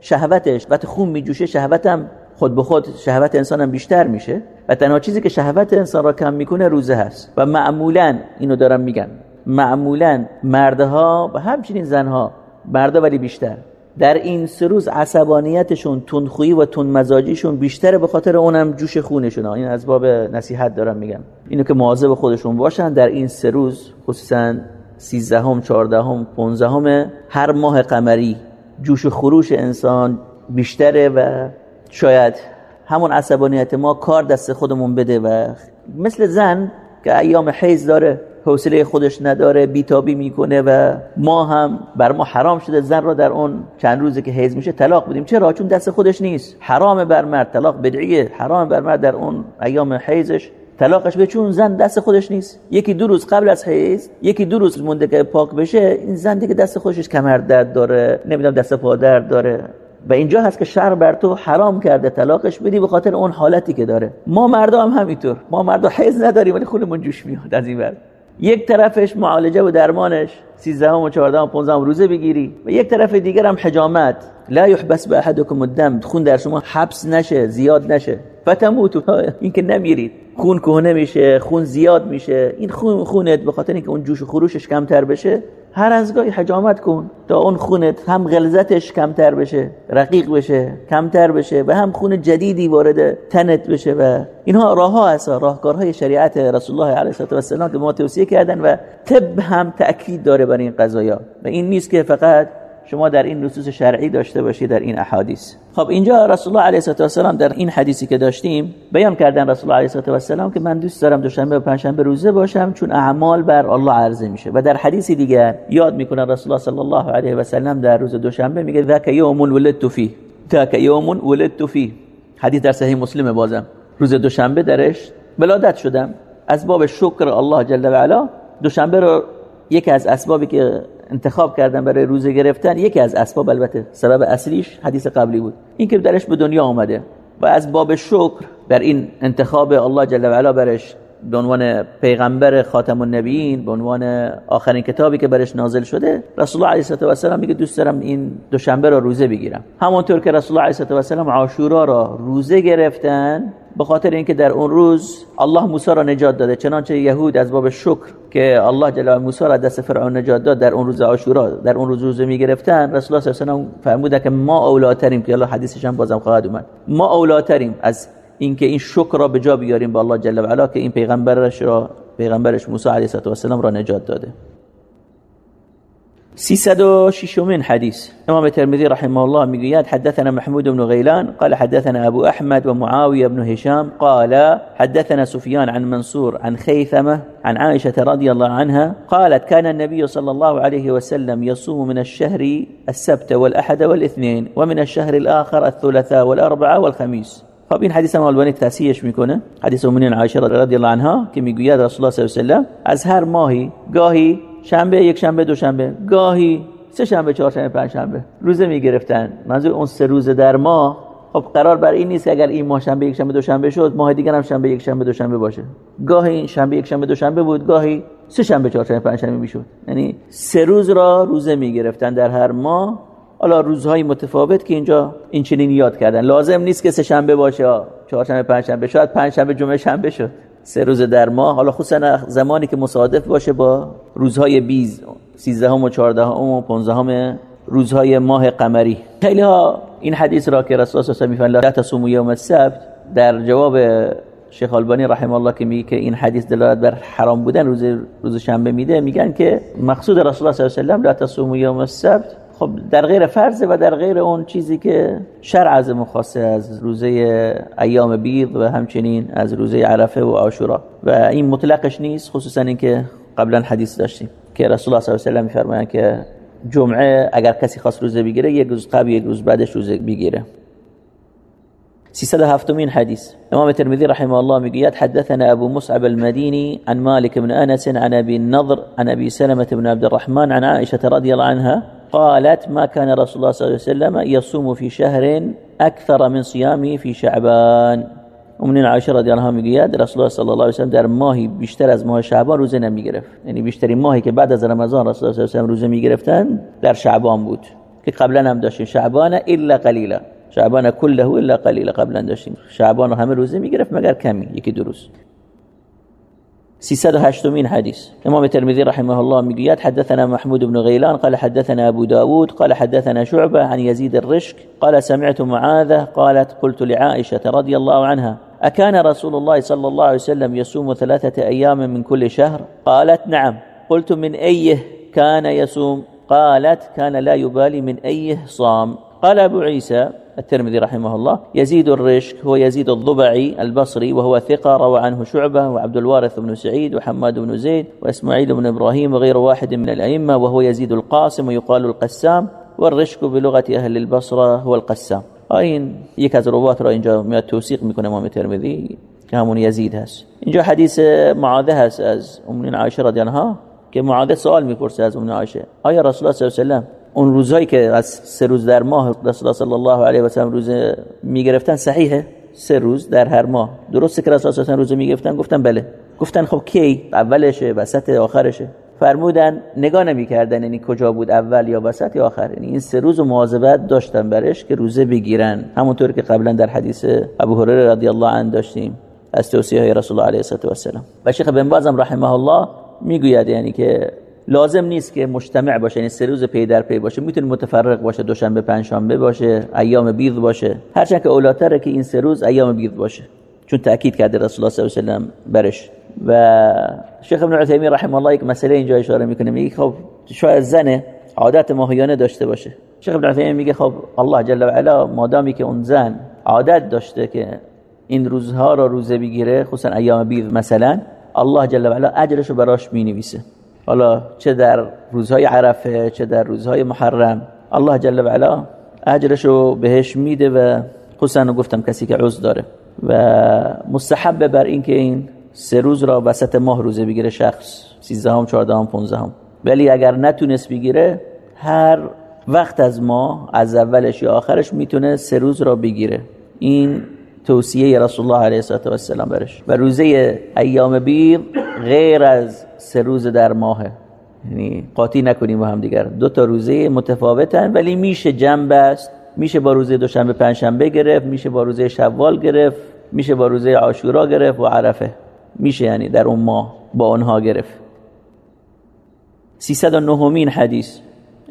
شهوتش وقتی خون میجوشه شهوتم خود به خود شهوت انسان هم بیشتر میشه و تنها چیزی که شهوت انسان را کم می‌کنه روزه هست. و معمولا اینو دارم میگن معمولا مردها و همچنین زنها مردا ولی بیشتر در این سه روز عصبانیتشون تندخویی و تندمزاجیشون بیشتره به خاطر اونم جوش خونشون. این از باب نصیحت دارم میگم. اینو که مواظب خودشون باشن در این سه روز خصوصا 13 هم 14 هم 15 هم هر ماه قمری جوش خروش انسان بیشتره و شاید همون عصبانیت ما کار دست خودمون بده و مثل زن که ایام حیز داره حوصله خودش نداره بیتابی می‌کنه و ما هم بر ما حرام شده زن را در اون چند روزی که حیز میشه طلاق بدیم. چرا؟ چون دست خودش نیست. حرام بر مرد طلاق بدعیه. حرام بر مرد در اون ایام حیزش طلاقش به چون زن دست خودش نیست. یکی دو روز قبل از حیز یکی دو روز مونده که پاک بشه این زن دیگه دست خودش کمر درد داره نمی‌دونم دست پا درد داره. و اینجا هست که شهر بر تو حرام کرده طلاقش بدی به خاطر اون حالتی که داره. ما مردا هم همینطور. ما مردا حیز نداریم ولی خودمون جوش میاد از این ور. یک طرفش معالجه و درمانش 13 و 14 و 15 روزه بگیری. و یک طرف دیگر هم حجامت. لا يحبس به احدكم الدم. خون در شما حبس نشه زیاد نشه. فتموتو این که نمیرید. خون کهنه میشه خون زیاد میشه. این خون خونت به خاطر اینکه اون جوش و خروشش کمتر بشه هر از گاهی حجامت کن تا اون خونت هم غلظتش کمتر بشه رقیق بشه کمتر بشه و هم خون جدیدی وارد تنت بشه و اینها راه ها هست راهکارهای شریعت رسول الله علیه و السلام که ما توصیه کردن و طب هم تاکید داره بر این قضایا. و این نیست که فقط شما در این نصوص شرعی داشته باشید در این احادیث. خب اینجا رسول الله علیه و سلام در این حدیثی که داشتیم بیان کردن رسول الله علیه و سلام که من دوست دارم دوشنبه و پنجشنبه روزه باشم چون اعمال بر الله عرضه میشه. و در حدیثی دیگر یاد می‌کنن رسول الله صلی الله علیه و سلم در روز دوشنبه میگه ذاک یوم ولدت فیه. ذاک یوم ولدت فیه. حدیث در صحیح مسلم بازم. روز دوشنبه درش ولادت شدم. از باب شکر الله جل و علا. دوشنبه رو یکی از اسبابی که انتخاب کردن برای روزه گرفتن یکی از اسباب البته سبب اصلیش حدیث قبلی بود. این که درش به دنیا آمده و از باب شکر بر این انتخاب الله جل و علا برش به عنوان پیغمبر خاتم النبیین به عنوان آخرین کتابی که برش نازل شده رسول الله علیه و السلام میگه دوست دارم این دوشنبه را روزه بگیرم. همونطور که رسول الله علیه و السلام عاشورا را روزه گرفتن به خاطر اینکه در اون روز الله موسی را نجات داده چنانچه یهود از باب شکر که الله جل موسی را دست فرعون نجات داد در اون روز عاشورا در اون روز روزه می‌گرفتن رسول الله صلی الله علیه و فرمودن که ما اولاتریم که الله حدیثش هم بازم خواهد اومد. ما اولاتریم از اینکه این شکر را به جا بیاریم به الله جل و علا که این پیغمبرش را پیغمبرش موسی علیه السلام را نجات داده. 306 من حديث امام الترمذي رحمه الله ميقياد حدثنا محمود بن غيلان قال حدثنا ابو احمد ومعاويه بن هشام قال حدثنا سفيان عن منصور عن خيثمه عن عائشة رضي الله عنها قالت كان النبي صلى الله عليه وسلم يصوم من الشهر السبت والأحد والاثنين ومن الشهر الآخر الثلاثاء والأربعاء والخميس. خب این حدیث هم البانی تصحیحش می‌کنه. حدیث امین عایشه رضی الله عنها که می‌گوید رسول الله صلی الله علیه و از هر ماهی گاهی شنبه یک شنبه دو شنبه گاهی سه شنبه چهار شنبه پنج شنبه روزه می‌گرفتن. منظور اون سه روزه در ماه خب قرار بر این نیست که اگر این ماه شنبه یک شنبه دو شنبه شد ماه دیگر هم شنبه یک شنبه دو شنبه باشه. گاهی شنبه یک شنبه دو شنبه بود گاهی سه شنبه چهار شنبه پنج شنبه می‌شد. یعنی سه روز را روزه می‌گرفتن در هر ماه. حالا روزهای متفاوت که اینجا این چنین یاد کردن. لازم نیست که سه شنبه باشه چهار شنبه پنج شنبه. شاید پنج شنبه جمعه شنبه شد. سه روز در ماه. حالا خصوصا زمانی که مصادف باشه با روزهای بیز سیزدهم و چهاردهم و پنزدهم روزهای ماه قمری. خیلی ها این حدیث را که رسول الله صلی الله علیه و یوم السبت در جواب شیخ البانی رحمه الله که میگه که این حدیث دلالت بر حرام بودن روز روز شنبه میده میگن که مقصود رسول الله صلی الله علیه و لا تصوموا یوم السبت خب در غیر فرض و در غیر اون چیزی که شرع از مخاصه از روزه ایام بید و همچنین از روزه عرفه و عاشورا. و این مطلقش نیست خصوصا اینکه قبلا حدیث داشتیم که رسول الله صلی الله علیه و میفرمایند که جمعه اگر کسی خواست روزه بگیره یک روز قبل یک روز بعدش روزه بگیره 307 حديث امام الترمذي رحمه الله مقياد حدثنا ابو مصعب المديني عن مالك بن انس عن ابي النضر عن ابي سلمه بن عبد الرحمن عن عائشه رضي الله عنها قالت ما كان رسول الله صلى الله عليه وسلم يصوم في شهر اكثر من صيامه في شعبان. امین عایشه رضی الله می‌گوید رسول الله صلی الله علیه و در ماهی بیشتر از ماه شعبان روزه نمی‌گرفت. یعنی بیشترین ماهی که بعد از رمضان رسول الله صلی الله علیه و روزه می‌گرفتن در شعبان بود که قبلا هم داشتیم. شعبان الا قلیلا. شعبان كله الا قلیلا. قبلا داشتیم. شعبان همه روزه می‌گرفت مگر کمی یکی دو روز. 308 حديث. إمام الترمذي رحمه الله مقياد حدثنا محمود بن غيلان قال حدثنا أبو داود قال حدثنا شعبة عن يزيد الرشك قال سمعت معاذة قالت قلت لعائشة رضي الله عنها أكان رسول الله صلى الله عليه وسلم يصوم ثلاثة أيام من كل شهر؟ قالت نعم. قلت من أيه كان يصوم؟ قالت كان لا يبالي من أيه صام. قال أبو عيسى الترمذي رحمه الله يزيد الرشك هو يزيد الضبعي البصري وهو ثقة روى عنه شعبة وعبد الوارث بن سعيد وحماد بن زيد وإسماعيل بن إبراهيم وغير واحد من الأئمة وهو يزيد القاسم ويقال القسام والرشك بلغة أهل البصرة هو القسام. این یک روات را اینجا میاد توصیق إمام ترمذی که همون یزید هست اینجا حدیث معاذة هست أز أم عایشه رضی عنها که سوال میپرسه از أم عایشه آیا رسول الله صلی الله علیه و اون روزایی که از سه روز در ماه رسول الله صلی الله علیه و سلم روزه می‌گرفتن صحیحه؟ سه روز در هر ماه. درسته که رسول الله صلی روزه می‌گرفتن؟ گفتن بله. گفتن خب کی؟ اولشه وسط آخرشه. فرمودن نگاه نمی‌کردن یعنی کجا بود اول یا وسط یا آخر. یعنی این سه روز مواظبت داشتن برش که روزه بگیرن. همونطور که قبلا در حدیث ابو هریره رضی الله عنه داشتیم از توصیه های رسول الله علیه و سلم و شیخ بن باز رحمه الله می‌گوید یعنی که لازم نیست که مجتمع باشه یعنی سه روز پی در پی باشه می‌تونه متفرق باشه دوشنبه پنجشنبه باشه ایام بیض باشه. هرچند که اولاتره که این سه روز ایام بیض باشه چون تاکید کرده رسول الله صلی الله علیه و برش. و شیخ ابن عثیمین رحمه الله یک مسئله اینجا اشاره می‌کنه میگه خب شاید زن عادت ماهیانه داشته باشه. شیخ ابن عثیمین میگه خب الله جل و علا مادامی که اون زن عادت داشته که این روزها را روزه بگیره خصوصا ایام بیض مثلا الله جل و علا اجرش رو براش می‌نویسه. حالا چه در روزهای عرفه چه در روزهای محرم. الله جل و علا اجرش رو بهش میده و خصوصا گفتم کسی که عضو داره. و مستحب بر اینکه این سه روز را وسط ماه روزه بگیره شخص. 13 هم 14 هم 15 هم ولی اگر نتونست بگیره هر وقت از ماه از اولش یا آخرش می‌تونه سه روز را بگیره. این توصیه رسول الله علیه و السلام برش. و روزه ایام بیر غیر از سه روز در ماه یعنی قاطی نکنیم با هم دیگر. دو تا روزه متفاوتن ولی میشه جنب است میشه با روزه دوشنبه پنجشنبه گرفت میشه با روزه شوال گرفت میشه با روزه عاشورا گرفت و عرفه. میشه یعنی در اون ماه با اونها گرفت. 309 حدیث.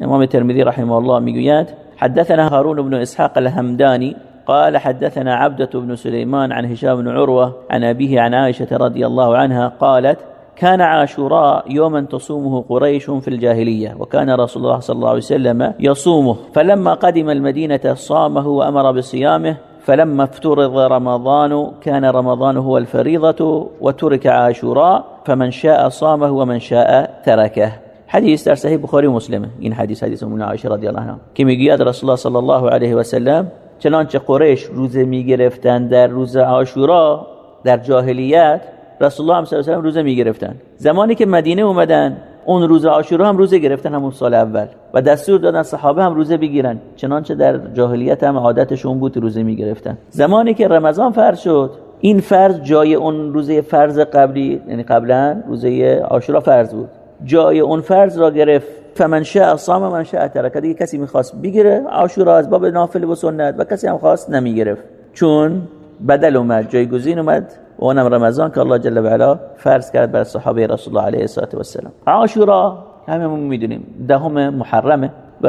امام ترمذی رحمه الله می‌گوید حدثنا هارون بن اسحاق الهمداني قال حدثنا عبدة بن سليمان عن هشام بن عروة عن أبيه عن عائشة رضي الله عنها قالت كان عاشوراء يوما تصومه قريش في الجاهلية وكان رسول الله صلى الله عليه وسلم يصومه. فلما قدم المدينة صامه وأمر بصيامه فلما افترض رمضان كان رمضان هو الفريضة وترك عاشوراء فمن شاء صامه ومن شاء تركه. حدیث در صحیح بخاری و مسلمه این حدیث حدیث امون عایشه الله عنها. که میگوید رسول الله صلی الله علیه و سلم چنانچه قریش روزه می‌گرفتن در روز عاشورا در جاهلیت رسول الله صلی الله علیه و روزه می‌گرفتن زمانی که مدینه اومدن اون روز عاشورا هم روزه گرفتن همون سال اول. و دستور دادن صحابه هم روزه بگیرن. چنانچه در جاهلیت هم عادتشون بود روزه می‌گرفتن. زمانی که رمضان فرض شد این فرض جای اون روزه فرض قبلی یعنی قبلا روزه عاشورا فرض بود. جای اون فرض را گرفت فمن شاء صام من شاء ترک دیگه کسی می‌خواست بگیره عاشورا از باب نافل و سنت و کسی هم خواست نمی‌گرفت. چون بدل اومد جایگزین اومد و اونم رمضان که الله جل و علا فرض کرد بر صحابه رسول الله علیه الصلاه و السلام عاشورا هممون می‌دونیم دهم محرمه و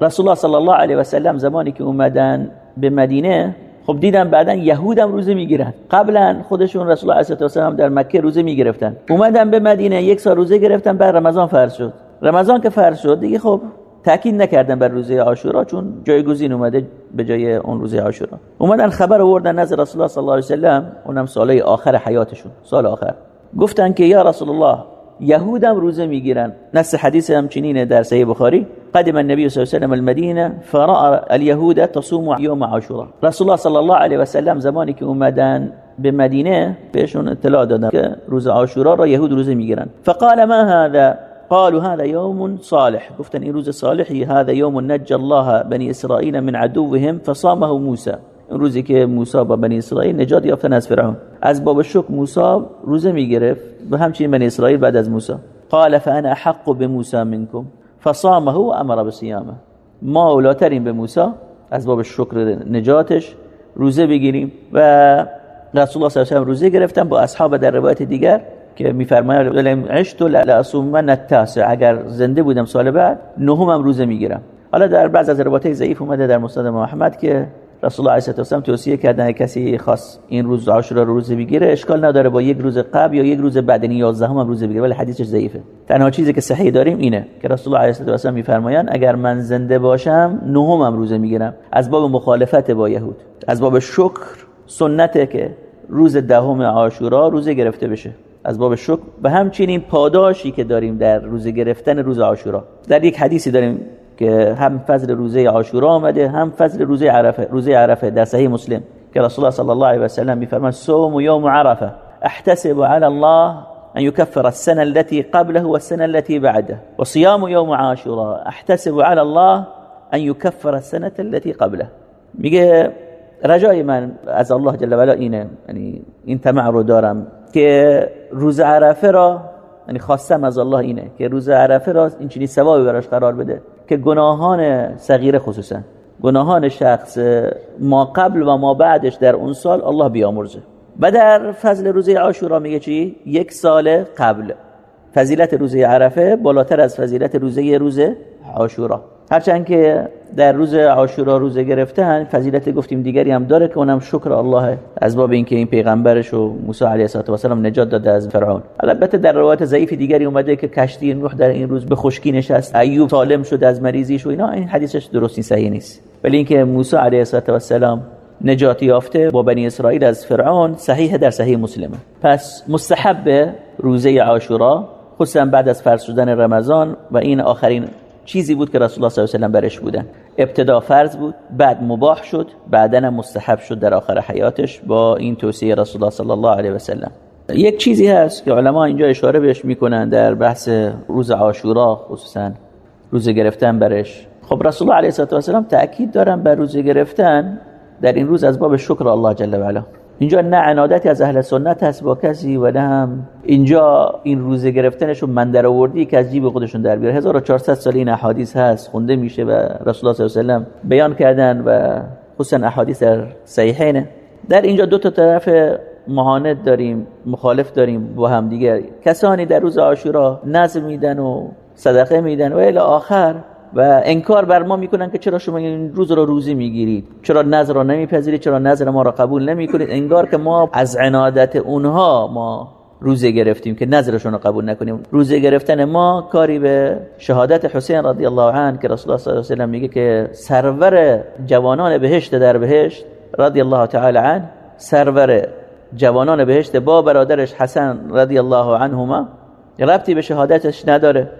رسول الله صلی الله علیه و سلم زمانی که اومدن به مدینه خب دیدم بعدا یهود هم روزه می‌گیرن. قبلا خودشون رسول الله علیه و در مکه روزه می‌گرفتن. اومدن به مدینه یک سال روزه گرفتن بعد رمضان فرض شد. رمضان که فرض شد دیگه خب تاکید نکردن بر روزه عاشورا چون جایگزین اومده به جای اون روزه عاشورا. اومدن خبر آوردن نزد رسول الله صلی الله علیه و سلم اونم ساله آخر حیاتشون سال آخر. گفتن که یا رسول الله یهودم روزه می‌گیرن. نص حدیث همچنینه در صحیح بخاری. قدم النبي صلى الله عليه وسلم المدينه فراى اليهود تصوم يوم عاشوراء رسول الله صلی الله علیه و سلم زمانی که اومدن به مدینه بهشون اطلاع دادن که روز عاشورا را یهود روزه می‌گیرن. فقال ما هذا؟ قالوا هذا يوم صالح. گفتن این روز صالحی هذا يوم نجى الله بني اسرائيل من عدوهم فصامه موسى. این روزی که موسی با بنی اسرائیل نجات یافتن از فرعون. از باب شک موسی روزه می‌گرفت و همچنین بنی اسرائیل بعد از موسی قال فانا احق بموسى منكم. فصامه و امر بصيامه. ما اولاترین به موسی از باب شکر نجاتش روزه بگیریم. و رسول الله صلی الله علیه و روزه گرفتن با اصحاب در روایت دیگر. که میفرماید عشت من التاسع. اگر زنده بودم سال بعد نهم روزه می‌گیرم. حالا در بعض از روایت ضعیف اومده در مسند محمد که رسول الله علیه و توصیه کردن کسی خاص این روز عاشورا رو روزه بگیره اشکال نداره با یک روز قبل یا یک روز بعد یعنی 11 هم روزه بگیره ولی حدیثش ضعیفه. تنها چیزی که صحیح داریم اینه که رسول الله علیه و سلم میفرمایند اگر من زنده باشم نهم هم روزه می‌گیرم. از باب مخالفت با یهود از باب شکر سنته که روز دهم عاشورا روزه گرفته بشه. از باب شکر و همچنین پاداشی که داریم در روزه گرفتن روز عاشورا. در یک حدیثی داریم که هم فضل روزه عاشورا آمده هم فضل روزه عرفه روزه عرفه در صحیح مسلم که رسول الله صلی الله علیه و سلم میفرماید صوم یوم عرفه احتسب على الله أن يكفر السنة التي قبله والسنة التي بعده وصيام يوم عاشوراء احتسب على الله أن يكفر السنة التي قبله. میگه رجای من از الله جل و اینه یعنی این طمع رو دارم. که روز عرفه را یعنی خواستم از الله اینه که روز عرفه را این چنین براش قرار بده که گناهان صغیره خصوصا گناهان شخص ما قبل و ما بعدش در اون سال الله بیامرزه. و در فضل روزه عاشورا میگه چی؟ یک سال قبل. فضیلت روزه عرفه بالاتر از فضیلت روزه روز عاشورا. هرچند که در روز عاشورا روزه گرفتن فضیلت گفتیم دیگری هم داره که اونم شکر الله از باب اینکه این پیغمبرش و موسی علیه السلام نجات داده از فرعون. البته در روایت ضعیف دیگری اومده که کشتی نوح در این روز به خشکی نشست ایوب سالم شد از مریضیش و اینا این حدیثش درستی صحیح نیست. ولی اینکه موسی علیه السلام نجات یافته با بنی اسرائیل از فرعون صحیح در صحیح مسلمه. پس مستحب روزه عاشورا خصوصا بعد از فرض شدن رمضان و این آخرین چیزی بود که رسول الله صلی الله علیه و برش بودن. ابتدا فرض بود بعد مباح شد بعدا مستحب شد در آخر حیاتش با این توصیه رسول الله صلی الله علیه و سلم. یک چیزی هست که علما اینجا اشاره بهش می‌کنن در بحث روز عاشورا خصوصا روزه گرفتن برش. خب رسول الله علیه و سلم تاکید دارن بر روزه گرفتن در این روز از باب شکر الله جل و علا. اینجا نه عنادتی از اهل سنت هست با کسی و نه هم اینجا این روزه گرفتنشون من در آوردی که از جیب خودشون در بیاره. 1400 سال این احادیث هست خونده میشه و رسول الله صلی الله علیه و بیان کردن و خصوصا احادیث در صحیحینه. در اینجا دو تا طرف مهانت داریم مخالف داریم با هم دیگر کسانی در روز عاشورا نظر میدن و صدقه میدن و الی آخر و انکار بر ما می‌کنن که چرا شما این روز رو روزی می‌گیرید؟ چرا نظر رو نمیپذیرید؟ چرا نظر ما رو قبول نمی‌کنید؟ انگار که ما از عنادت اونها ما روزه گرفتیم که نظرشون رو قبول نکنیم. روزه گرفتن ما کاری به شهادت حسین رضی الله عنه که رسول الله صلی الله علیه و سلم میگه که سرور جوانان بهشت در بهشت رضی الله تعالی عنه سرور جوانان بهشت با برادرش حسن رضی الله عنهما ربطی به شهادتش نداره.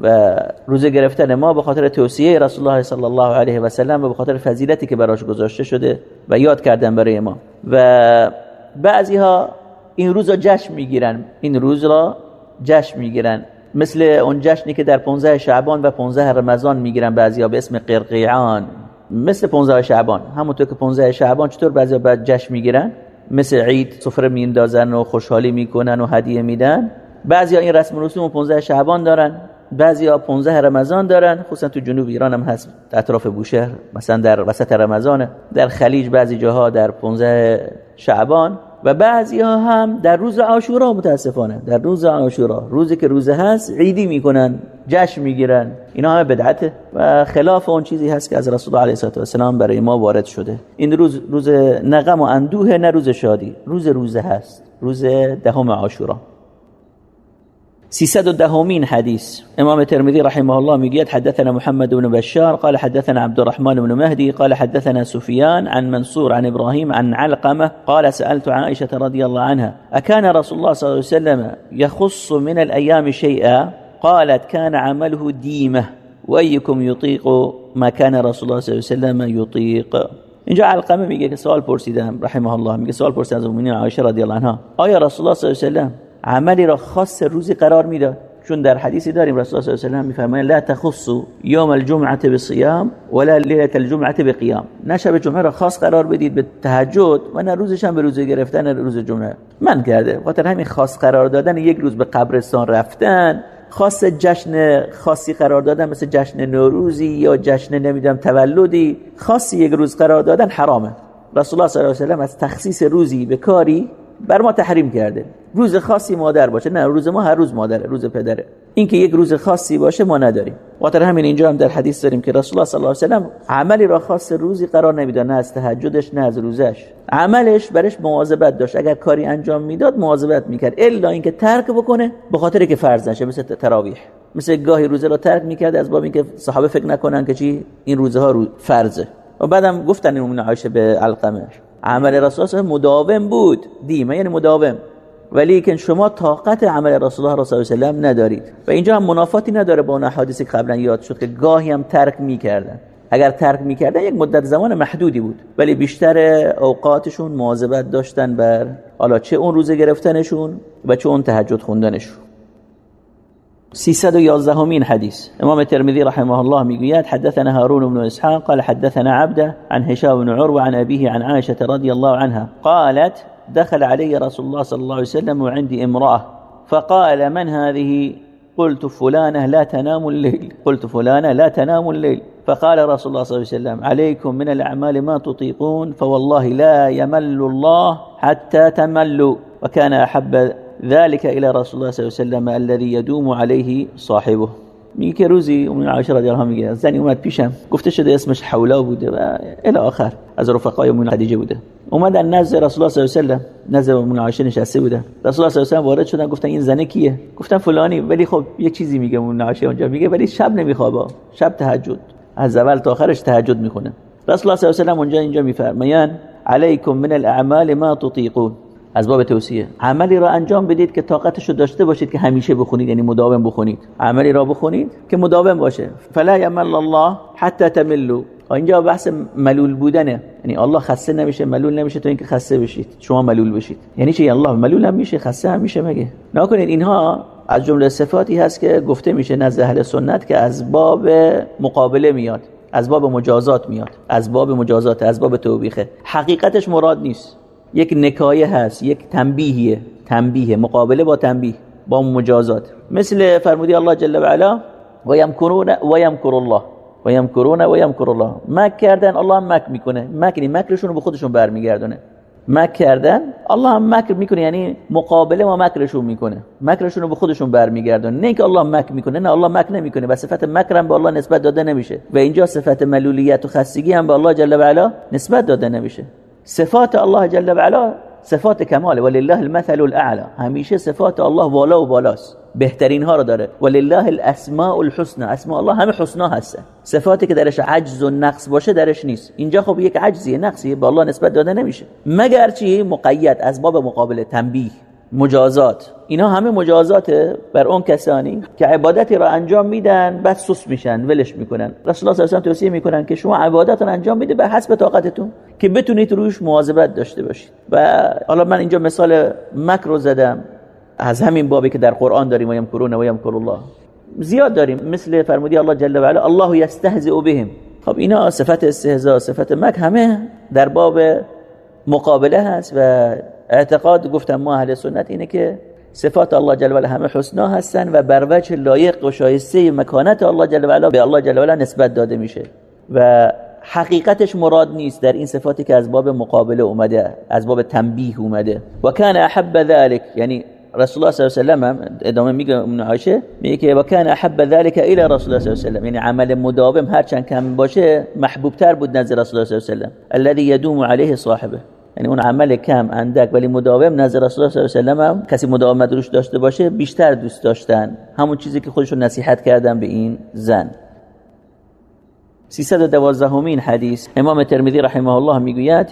و روزه گرفتن ما به خاطر توصیه رسول الله صلی الله علیه و سلم و به خاطر فضیلتی که براش گذاشته شده و یاد کردن برای ما. و بعضی ها این روز جشن می‌گیرن. این روز را جشن می‌گیرن. مثل اون جشنی که در 15 شعبان و 15 رمضان می‌گیرن بعضیا به اسم قرقیعان. مثل 15 شعبان. همونطور که 15 شعبان چطور بعضیا بعد جشن می‌گیرن؟ مثل عید سفره میندازن و خوشحالی می‌کنن و هدیه میدن. بعضیا این رسم رسوم 15 شعبان دارن. بعضی ها 15 رمضان دارن خصوصا تو جنوب ایران هم هست. اطراف بوشهر مثلا در وسط رمضان در خلیج بعضی جاها در 15 شعبان. و بعضی ها هم در روز عاشورا متاسفانه. در روز عاشورا. روزی که روزه هست عیدی می‌کنن جشن می‌گیرن. اینا همه بدعته. و خلاف اون چیزی هست که از رسول الله علیه و سلام برای ما وارد شده. این روز روز نغم و اندوه نه روز شادی. روز روزه هست. روز دهم عاشورا. سيسد الدهومين حديث. إمام الترمذي رحمه الله ميقيد حدثنا محمد بن بشار قال حدثنا عبد الرحمن بن مهدي قال حدثنا سفيان عن منصور عن إبراهيم عن علقمة قال سألت عائشة رضي الله عنها أكان رسول الله صلى الله عليه وسلم يخص من الأيام شيئا؟ قالت كان عمله ديمة وأيكم يطيق ما كان رسول الله صلى الله عليه وسلم يطيق؟ اینجا علقمة میگه که سوال پرسیدم رحمه الله میگه سوال پرسیدم از المؤمنین عایشه رضی الله عنها. آیا رسول الله صلی الله علیه و سلم عملی را خاص روزی قرار می‌داد. چون در حدیثی داریم رسول الله صلی الله علیه و میفرمایند لا تخصوا یوم الجمعه بصيام ولا لیله الجمعه بقیام. نه جمعه را خاص قرار بدید به تهجد و نه روزش هم به روزه گرفتن روز جمعه. من کرده. خاطر همین خاص قرار دادن یک روز به قبرستان رفتن خاص جشن خاصی قرار دادن مثل جشن نوروزی یا جشن نمی‌دونم تولدی خاصی یک روز قرار دادن حرامه. رسول الله صلی الله علیه و از تخصیص روزی به کاری بر ما تحریم کرده. روز خاصی مادر باشه. نه روز ما هر روز مادره روز پدره. این که یک روز خاصی باشه ما نداریم. خاطر همین اینجا هم در حدیث داریم که رسول الله صلی الله علیه و سلم عملی را خاص روزی قرار نمی‌داد. نه از تهجدش نه از روزش. عملش برش مواظبت داشت. اگر کاری انجام می‌داد مواظبت می‌کرد. الا اینکه ترک بکنه به خاطر که فرض نشه مثل تراویح. مثل گاهی روزه را ترک می‌کرد از باب اینکه صحابه فکر نکنن که چی؟ این روزه ها رو فرضه. و بعدم گفتن این عایشه به علقمه. عمل رسول الله مداوم بود. دیمه یعنی مداوم. ولی که شما طاقت عمل رسول الله صلی الله علیه و ندارید. و اینجا هم منافاتی نداره با اون احادیثی که قبلا یاد شد که گاهی هم ترک می‌کردن. اگر ترک می‌کردن یک مدت زمان محدودی بود. ولی بیشتر اوقاتشون مواظبت داشتن بر حالا چه اون روزه گرفتنشون و چه اون تهجد خوندنشون. 311 همين حديث. إمام الترمذي رحمه الله ميقيات حدثنا هارون بن إسحاق قال حدثنا عبده عن هشام بن عروة عن أبيه عن عائشة رضي الله عنها قالت دخل علي رسول الله صلى الله عليه وسلم وعندي امرأة فقال من هذه؟ قلت فلانة لا تنام الليل. قلت فلانة لا تنام الليل. فقال رسول الله صلى الله عليه وسلم عليكم من الأعمال ما تطيقون فوالله لا يمل الله حتى تملوا. وكان أحب ذلك الى رسول الله صلی الله علیه و سلم الذي يدوم عليه صاحبه. میگه که روزی اون عایشه رضی الله میگه زنی اومد پیشم گفته شده اسمش حولا بوده و الی آخر از رفقای امون خدیجه بوده. اومدن نزد رسول الله صلی الله علیه و نزد امون عایشه نشسته بوده رسول الله صلی الله علیه و وارد شدن گفتن این زنه کیه؟ گفتن فلانی ولی خب یک چیزی میگه امون عایشه اونجا میگه ولی شب نمیخوابه شب تهجد. از اول تا آخرش تهجد می‌کنه رسول الله صلی الله علیه و اونجا اینجا میفرمایان علیکم من الاعمال ما تطیقون. از باب توصیه. عملی را انجام بدید که طاقتش رو داشته باشید که همیشه بخونید یعنی مداوم بخونید. عملی را بخونید که مداوم باشه. فلا یمل الله حتی تملوا اینجا بحث ملول بودنه. یعنی الله خسته نمیشه ملول نمیشه تو اینکه خسته بشید. شما ملول بشید. یعنی چی؟ الله ملول هم میشه خسته هم میشه مگه؟ نکنید اینها از جمله صفاتی هست که گفته میشه نزد اهل سنت که از باب مقابله میاد از باب مجازات میاد از باب مجازات از باب توبیخه. حقیقتش مراد نیست. یک نکایه هست یک تنبیهیه تنبیه مقابله با تنبیه با مجازات. مثل فرمودی الله جل و علا و یمکرون و یمکر الله و یمکرون و یمکر الله مک کردن الله هم مک می‌کنه. مک یعنی مکرشون رو به خودشون برمیگردونه. مک کردن الله هم مکر می‌کنه یعنی مقابله ما مکرشون می‌کنه. مکرشون رو به خودشون برمیگردونه. نه اینکه الله مک می‌کنه نه الله مک نمی‌کنه. و صفت مکر هم به الله نسبت داده نمیشه. و اینجا صفت ملولیت و خستگی هم به الله جل و علا نسبت داده نمیشه. صفات الله جل و صفات کماله ولله المثل الاعلى. همیشه صفات الله والا و بالاست. بهترین ها رو داره. ولله الاسماء الحسنى. اسماء الله همه حسنا هستن. صفاتی که درش عجز و نقص باشه درش نیست. اینجا خب یک عجزیه نقصیه به الله نسبت داده نمیشه. مگر چی؟ مقید از باب مقابل تنبیه مجازات. اینا همه مجازات بر اون کسانی که عبادتی را انجام میدن بعد سوس میشن ولش می‌کنن. رسول الله صلی الله توصیه می‌کنن که شما عبادت را انجام میده به حسب طاقتتون که بتونید روش مواظبت داشته باشید. و حالا من اینجا مثال مکر زدم از همین بابی که در قرآن داریم و یمکرون و یمکر الله زیاد داریم. مثل فرمودی الله جل و علا الله یستهزئ بهم. خب اینا صفت استهزاء صفت مکر همه در باب مقابله هست و اعتقاد گفتم ما اهل سنت اینه که صفات الله جل و همه حسنا هستن و بر وجه لایق و شایسته مکانت الله جل و به الله جل و نسبت داده میشه. و حقیقتش مراد نیست در این صفاتی که از باب مقابله اومده از باب تنبیه اومده. و کان احب ذلك یعنی رسول الله صلی الله علیه و سلم ادامه میگه ابن عایشه میگه که کان احب ذلك الى رسول الله صلی الله علیه و سلم. یعنی عمل مداوم هرچند کم باشه محبوب تر بود نزد رسول الله صلی الله علیه و سلم. الذي يدوم عليه صاحبه. یعنی اون عمل کم اندک ولی مداوم نظر رسول الله صلی الله علیه و هم کسی مداومت روش داشته باشه بیشتر دوست داشتن. همون چیزی که خودشون نصیحت کردن به این زن. 312 همین حدیث. امام ترمذی رحمه الله می‌گوید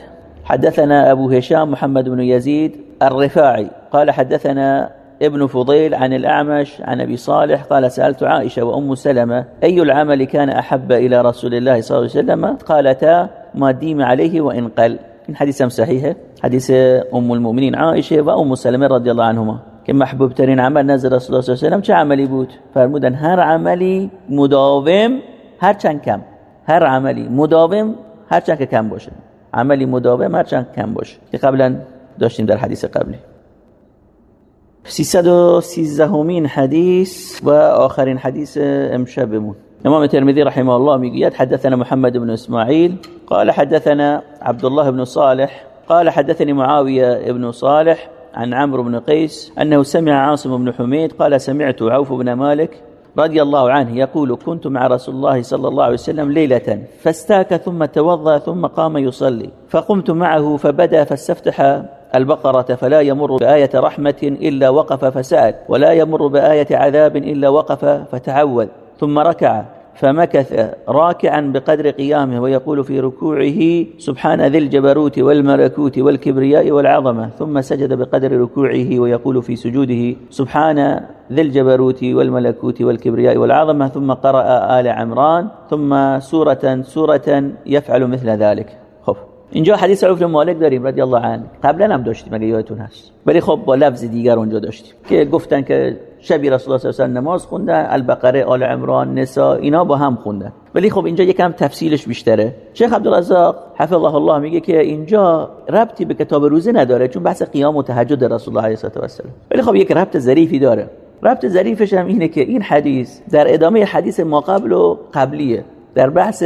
حدثنا ابو هشام محمد بن يزيد الرفاعي قال حدثنا ابن فضيل عن الأعمش عن أبي صالح. قال سألت عائشة وأم سلمة أي العمل كان أحب إلى رسول الله صلى الله عليه وسلم قالتا ما ديم عليه وإن قل این حدیث هم صحیحه حدیث ام المؤمنین عایشه و ام سلمه رضی الله عنهما. که محبوب ترین عمل نزد رسول الله صلی الله علیه و چه عملی بود؟ فرمودن هر عملی مداوم هر چند کم. هر عملی مداوم هر چند که کم باشه. عملی مداوم هر چند کم باشه. که قبلا داشتیم در حدیث قبلی. 313 همین حدیث و آخرین حدیث امشبمون امام الترمذي رحمه الله می‌گوید حدثنا محمد بن اسماعيل قال حدثنا عبد الله بن صالح قال حدثني معاوية بن صالح عن عمرو بن قيس أنه سمع عاصم بن حميد قال سمعت عوف بن مالك رضي الله عنه يقول كنت مع رسول الله صلى الله عليه وسلم ليلة فاستاك ثم توضأ ثم قام يصلي فقمت معه فبدأ فاستفتح البقرة فلا يمر بآية رحمة إلا وقف فسأل ولا يمر بآية عذاب إلا وقف فتعوذ ثم ركع فمكث راكعا بقدر قيامه ويقول في ركوعه سبحان ذي الجبروت والملكوت والكبرياء والعظمة ثم سجد بقدر ركوعه ويقول في سجوده سبحان ذي الجبروت والملكوت والكبرياء والعظمة ثم قرأ آل عمران ثم سورة سورة يفعل مثل ذلك. اینجا حدیث عوف مالک داریم رضی الله عنه. قبلا هم داشتیم اگه یادتون هست. ولی خب با لفظ دیگر اونجا داشتیم. که گفتن که شبی رسول الله صلی الله علیه و نماز خوندن البقره آل عمران نساء اینا با هم خوندن. ولی خب اینجا یکم تفصیلش بیشتره. شیخ عبدالرزاق حفظه الله میگه که اینجا ربطی به کتاب روزه نداره چون بحث قیام و تهجد رسول الله علیه و ولی خب یک ربط ظریفی داره. ربط ظریفش هم اینه که این حدیث در ادامه حدیث ما قبل و قبلیه. در بحث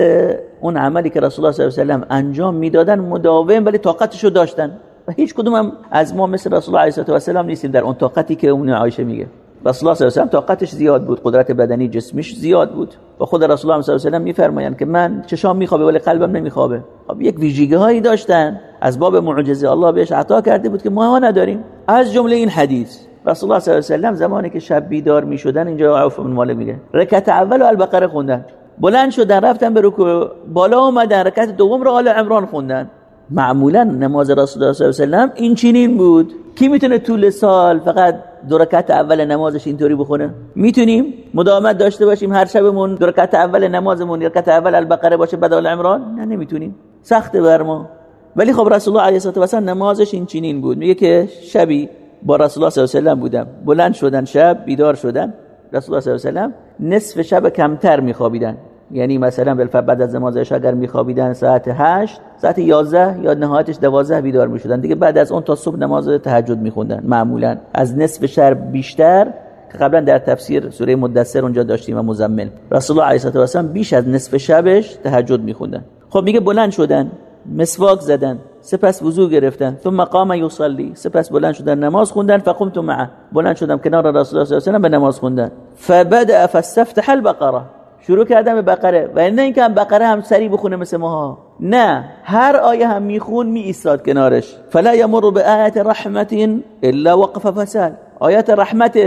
اون عملی که رسول الله صلی الله علیه و انجام می‌دادن مداوم ولی طاقتشو داشتن. و هیچ کدوم هم از ما مثل رسول الله علیه و سلم نیستیم در اون طاقتی که اون عایشه میگه. رسول الله صلی الله علیه و طاقتش زیاد بود قدرت بدنی جسمیش زیاد بود. و خود رسول الله صلی الله علیه و میفرمایند که من چشام میخوابه ولی قلبم نمیخوابه. خب یک ویژگی هایی داشتن. از باب معجزه الله بهش عطا کرده بود که ما نداریم. از جمله این حدیث. رسول الله صلی الله علیه و زمانی که شب بیدار می‌شدن اینجا عوف بن مالک میگه رکعت اول البقره خوندن. بلند شدن رفتن به رکوع. بالا اومدن رکعت دوم رو آل عمران خوندن. معمولا نماز رسول الله صلی الله علیه و این چنین بود. کی می‌تونه طول سال فقط دو رکعت اول نمازش اینطوری بخونه؟ می‌تونیم مداومت داشته باشیم هر شبمون دو رکعت اول نمازمون رکعت اول البقره باشه بعد آل عمران؟ نه نمی‌تونیم. سخته بر ما. ولی خب رسول الله علیه و سلم نمازش این چنین بود. میگه که شبی با رسول الله صلی الله علیه و بودم. بلند شدن شب بیدار شدن. رسول الله صلی الله علیه و نصف شب کمتر میخوابیدن. یعنی مثلا بالفعل بعد از نماز عشاء اگر میخوابیدن ساعت 8 ساعت 11 یا نهایتش 12 بیدار می‌شدن. دیگه بعد از اون تا صبح نماز تهجد میخوندن معمولا. از نصف شب بیشتر که قبلا در تفسیر سوره مدثر اونجا داشتیم و مزمل. رسول الله علیه و بیش از نصف شبش تهجد میخوندن. خب میگه بلند شدن مسواک زدن سپس وضو گرفتن ثم قام یصلی سپس بلند شدن نماز خوندن فقمت معه. بلند شدم کنار رسول الله صلی الله علیه و به نماز خوندن. فبدا فاستفتح البقره شروع کردم به بقره و نه اینکه هم بقره هم سری بخونه مثل ماها. نه هر آیه هم میخون می ایستاد کنارش. فلا یمر به آیت رحمت الا وقف فسال آیت رحمت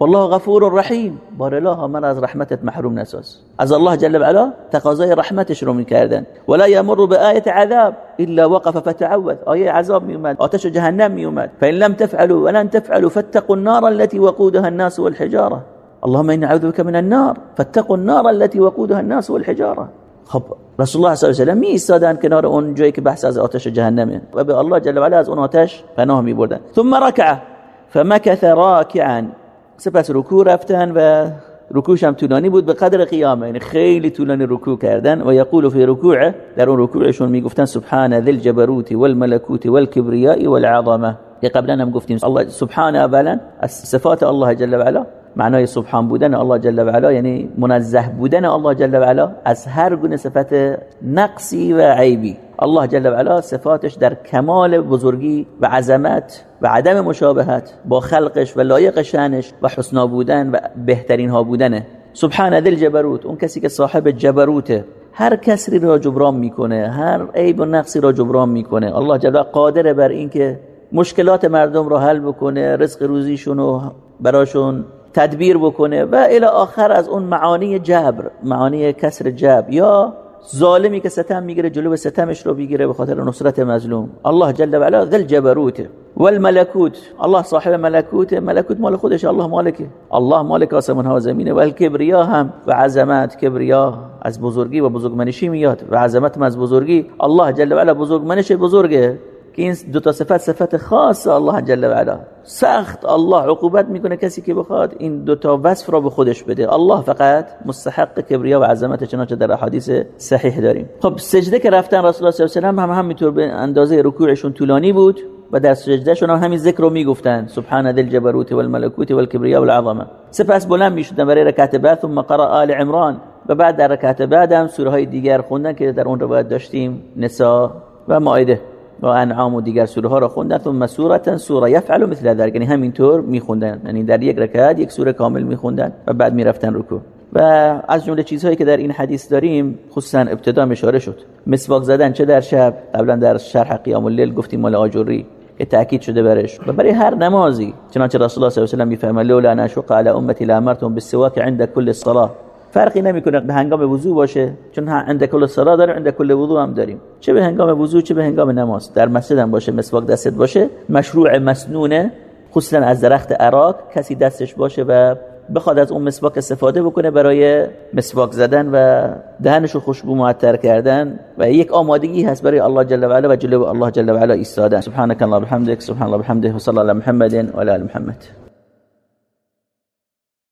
والله غفور رحیم. بار الله من از رحمتت محروم نساز. از الله جل و علا تقاضای رحمتش رو می‌کردن. ولا یمر به آیت عذاب الا وقف فتعوذ آیه عذاب میومد آتش جهنم میومد فان لم تفعلوا ولن تفعلوا فاتقوا النار التي وقودها الناس والحجاره اللهم إني أعوذ بك من النار فاتقوا النار التي وقودها الناس والحجارة. خب رسول الله صلی الله علیه و می ایستادن کنار اون جایی که بحث از آتش جهنمه. و به الله جل و علا از اون آتش پناه می بردن ثم ركع فمكث راكعا سپس رکوع رفتن و رکوعش هم طولانی بود به قدر قیامه. یعنی خیلی طولانی رکوع کردن و یقول فی رکوعه در اون رکوعشون میگفتن سبحان ذی الجبروت والملكوت والكبرياء والعظمة. که قبلا هم گفتیم الله سبحان اولا از صفات الله جل و علا معنای سبحان بودن الله جل و علا یعنی منزه بودن الله جل و علا از هر گونه صفت نقصی و عیبی. الله جل و علا صفاتش در کمال بزرگی و عظمت و عدم مشابهت با خلقش و لایق شانش و حسنا بودن و بهترین ها بودنه. سبحان ذل جبروت اون کسی که صاحب جبروته. هر کسری را جبران می‌کنه هر عیب و نقصی را جبران می‌کنه. الله جل قادر بر اینکه مشکلات مردم را حل بکنه رزق روزیشون رو براشون تدبیر بکنه و الى آخر از اون معانی جبر معانی کسر جبر. یا ظالمی که ستم می‌گیره جلو ستمش رو بگیره به خاطر نصرت مظلوم. الله جل و علا ذل جبروت والملکوت. الله صاحب ملکوت ملکوت مال خودش الله مالکه. الله مالک آسمان ها و زمینه. و الکبریا هم و عظمت کبریا از بزرگی و بزرگمنشی میاد. و عظمت از بزرگی. الله جل و علا بزرگمنش بزرگه. که این دو تا صفت صفت خاص الله جل و علا. سخت الله عقوبت می‌کنه کسی که بخواد این دو تا وصف را به خودش بده. الله فقط مستحق کبریا و عظمت چنانچه در احادیث صحیح داریم. خب سجده که رفتن رسول الله صلی الله علیه و هم همینطور به اندازه رکوعشون طولانی بود و در سجدهشون هم همین ذکر رو می‌گفتن. سبحان ذی الجبروت والملکوت والکبریا والعظمه. سپس بلند می‌شدن برای رکعت بعد ثم قرأ آل عمران. و بعد در رکعت بعد سوره های دیگر خوندن که در اون روایت داشتیم نساء و مائده. و انعام و دیگر سوره ها را خوندن. ثم سورتا سوره یفعل مثل ذلك یعنی همینطور میخوندن. یعنی در یک رکعت یک سوره کامل میخوندن و بعد می‌رفتن رکوع. و از جمله چیزهایی که در این حدیث داریم خصوصا ابتدا اشاره شد. مسواک زدن چه در شب؟ قبلا در شرح قیام اللیل گفتیم مال آجوری که تاکید شده برش. و برای هر نمازی چنانچه رسول الله صلی الله علیه و آله می‌فهمه لولا نشق على امتی لامرتهم بالسواک عند كل صلاه فرقی نمی‌کنه به هنگام وضو باشه چون عند کل صلاه داریم عند کل وضو هم داریم. چه به هنگام وضو چه به هنگام نماز. در مسجد هم باشه مسواک دستت باشه مشروع مسنونه خصوصا از درخت عراق کسی دستش باشه و بخواد از اون مسواک استفاده بکنه برای مسواک زدن و دهنش رو خوشبو معطر کردن و یک آمادگی هست برای الله جل و علا و جلو الله جل و علا ایستادن. سبحانك الله بحمدك سبحان الله بحمده و صلی الله محمد و علی محمد.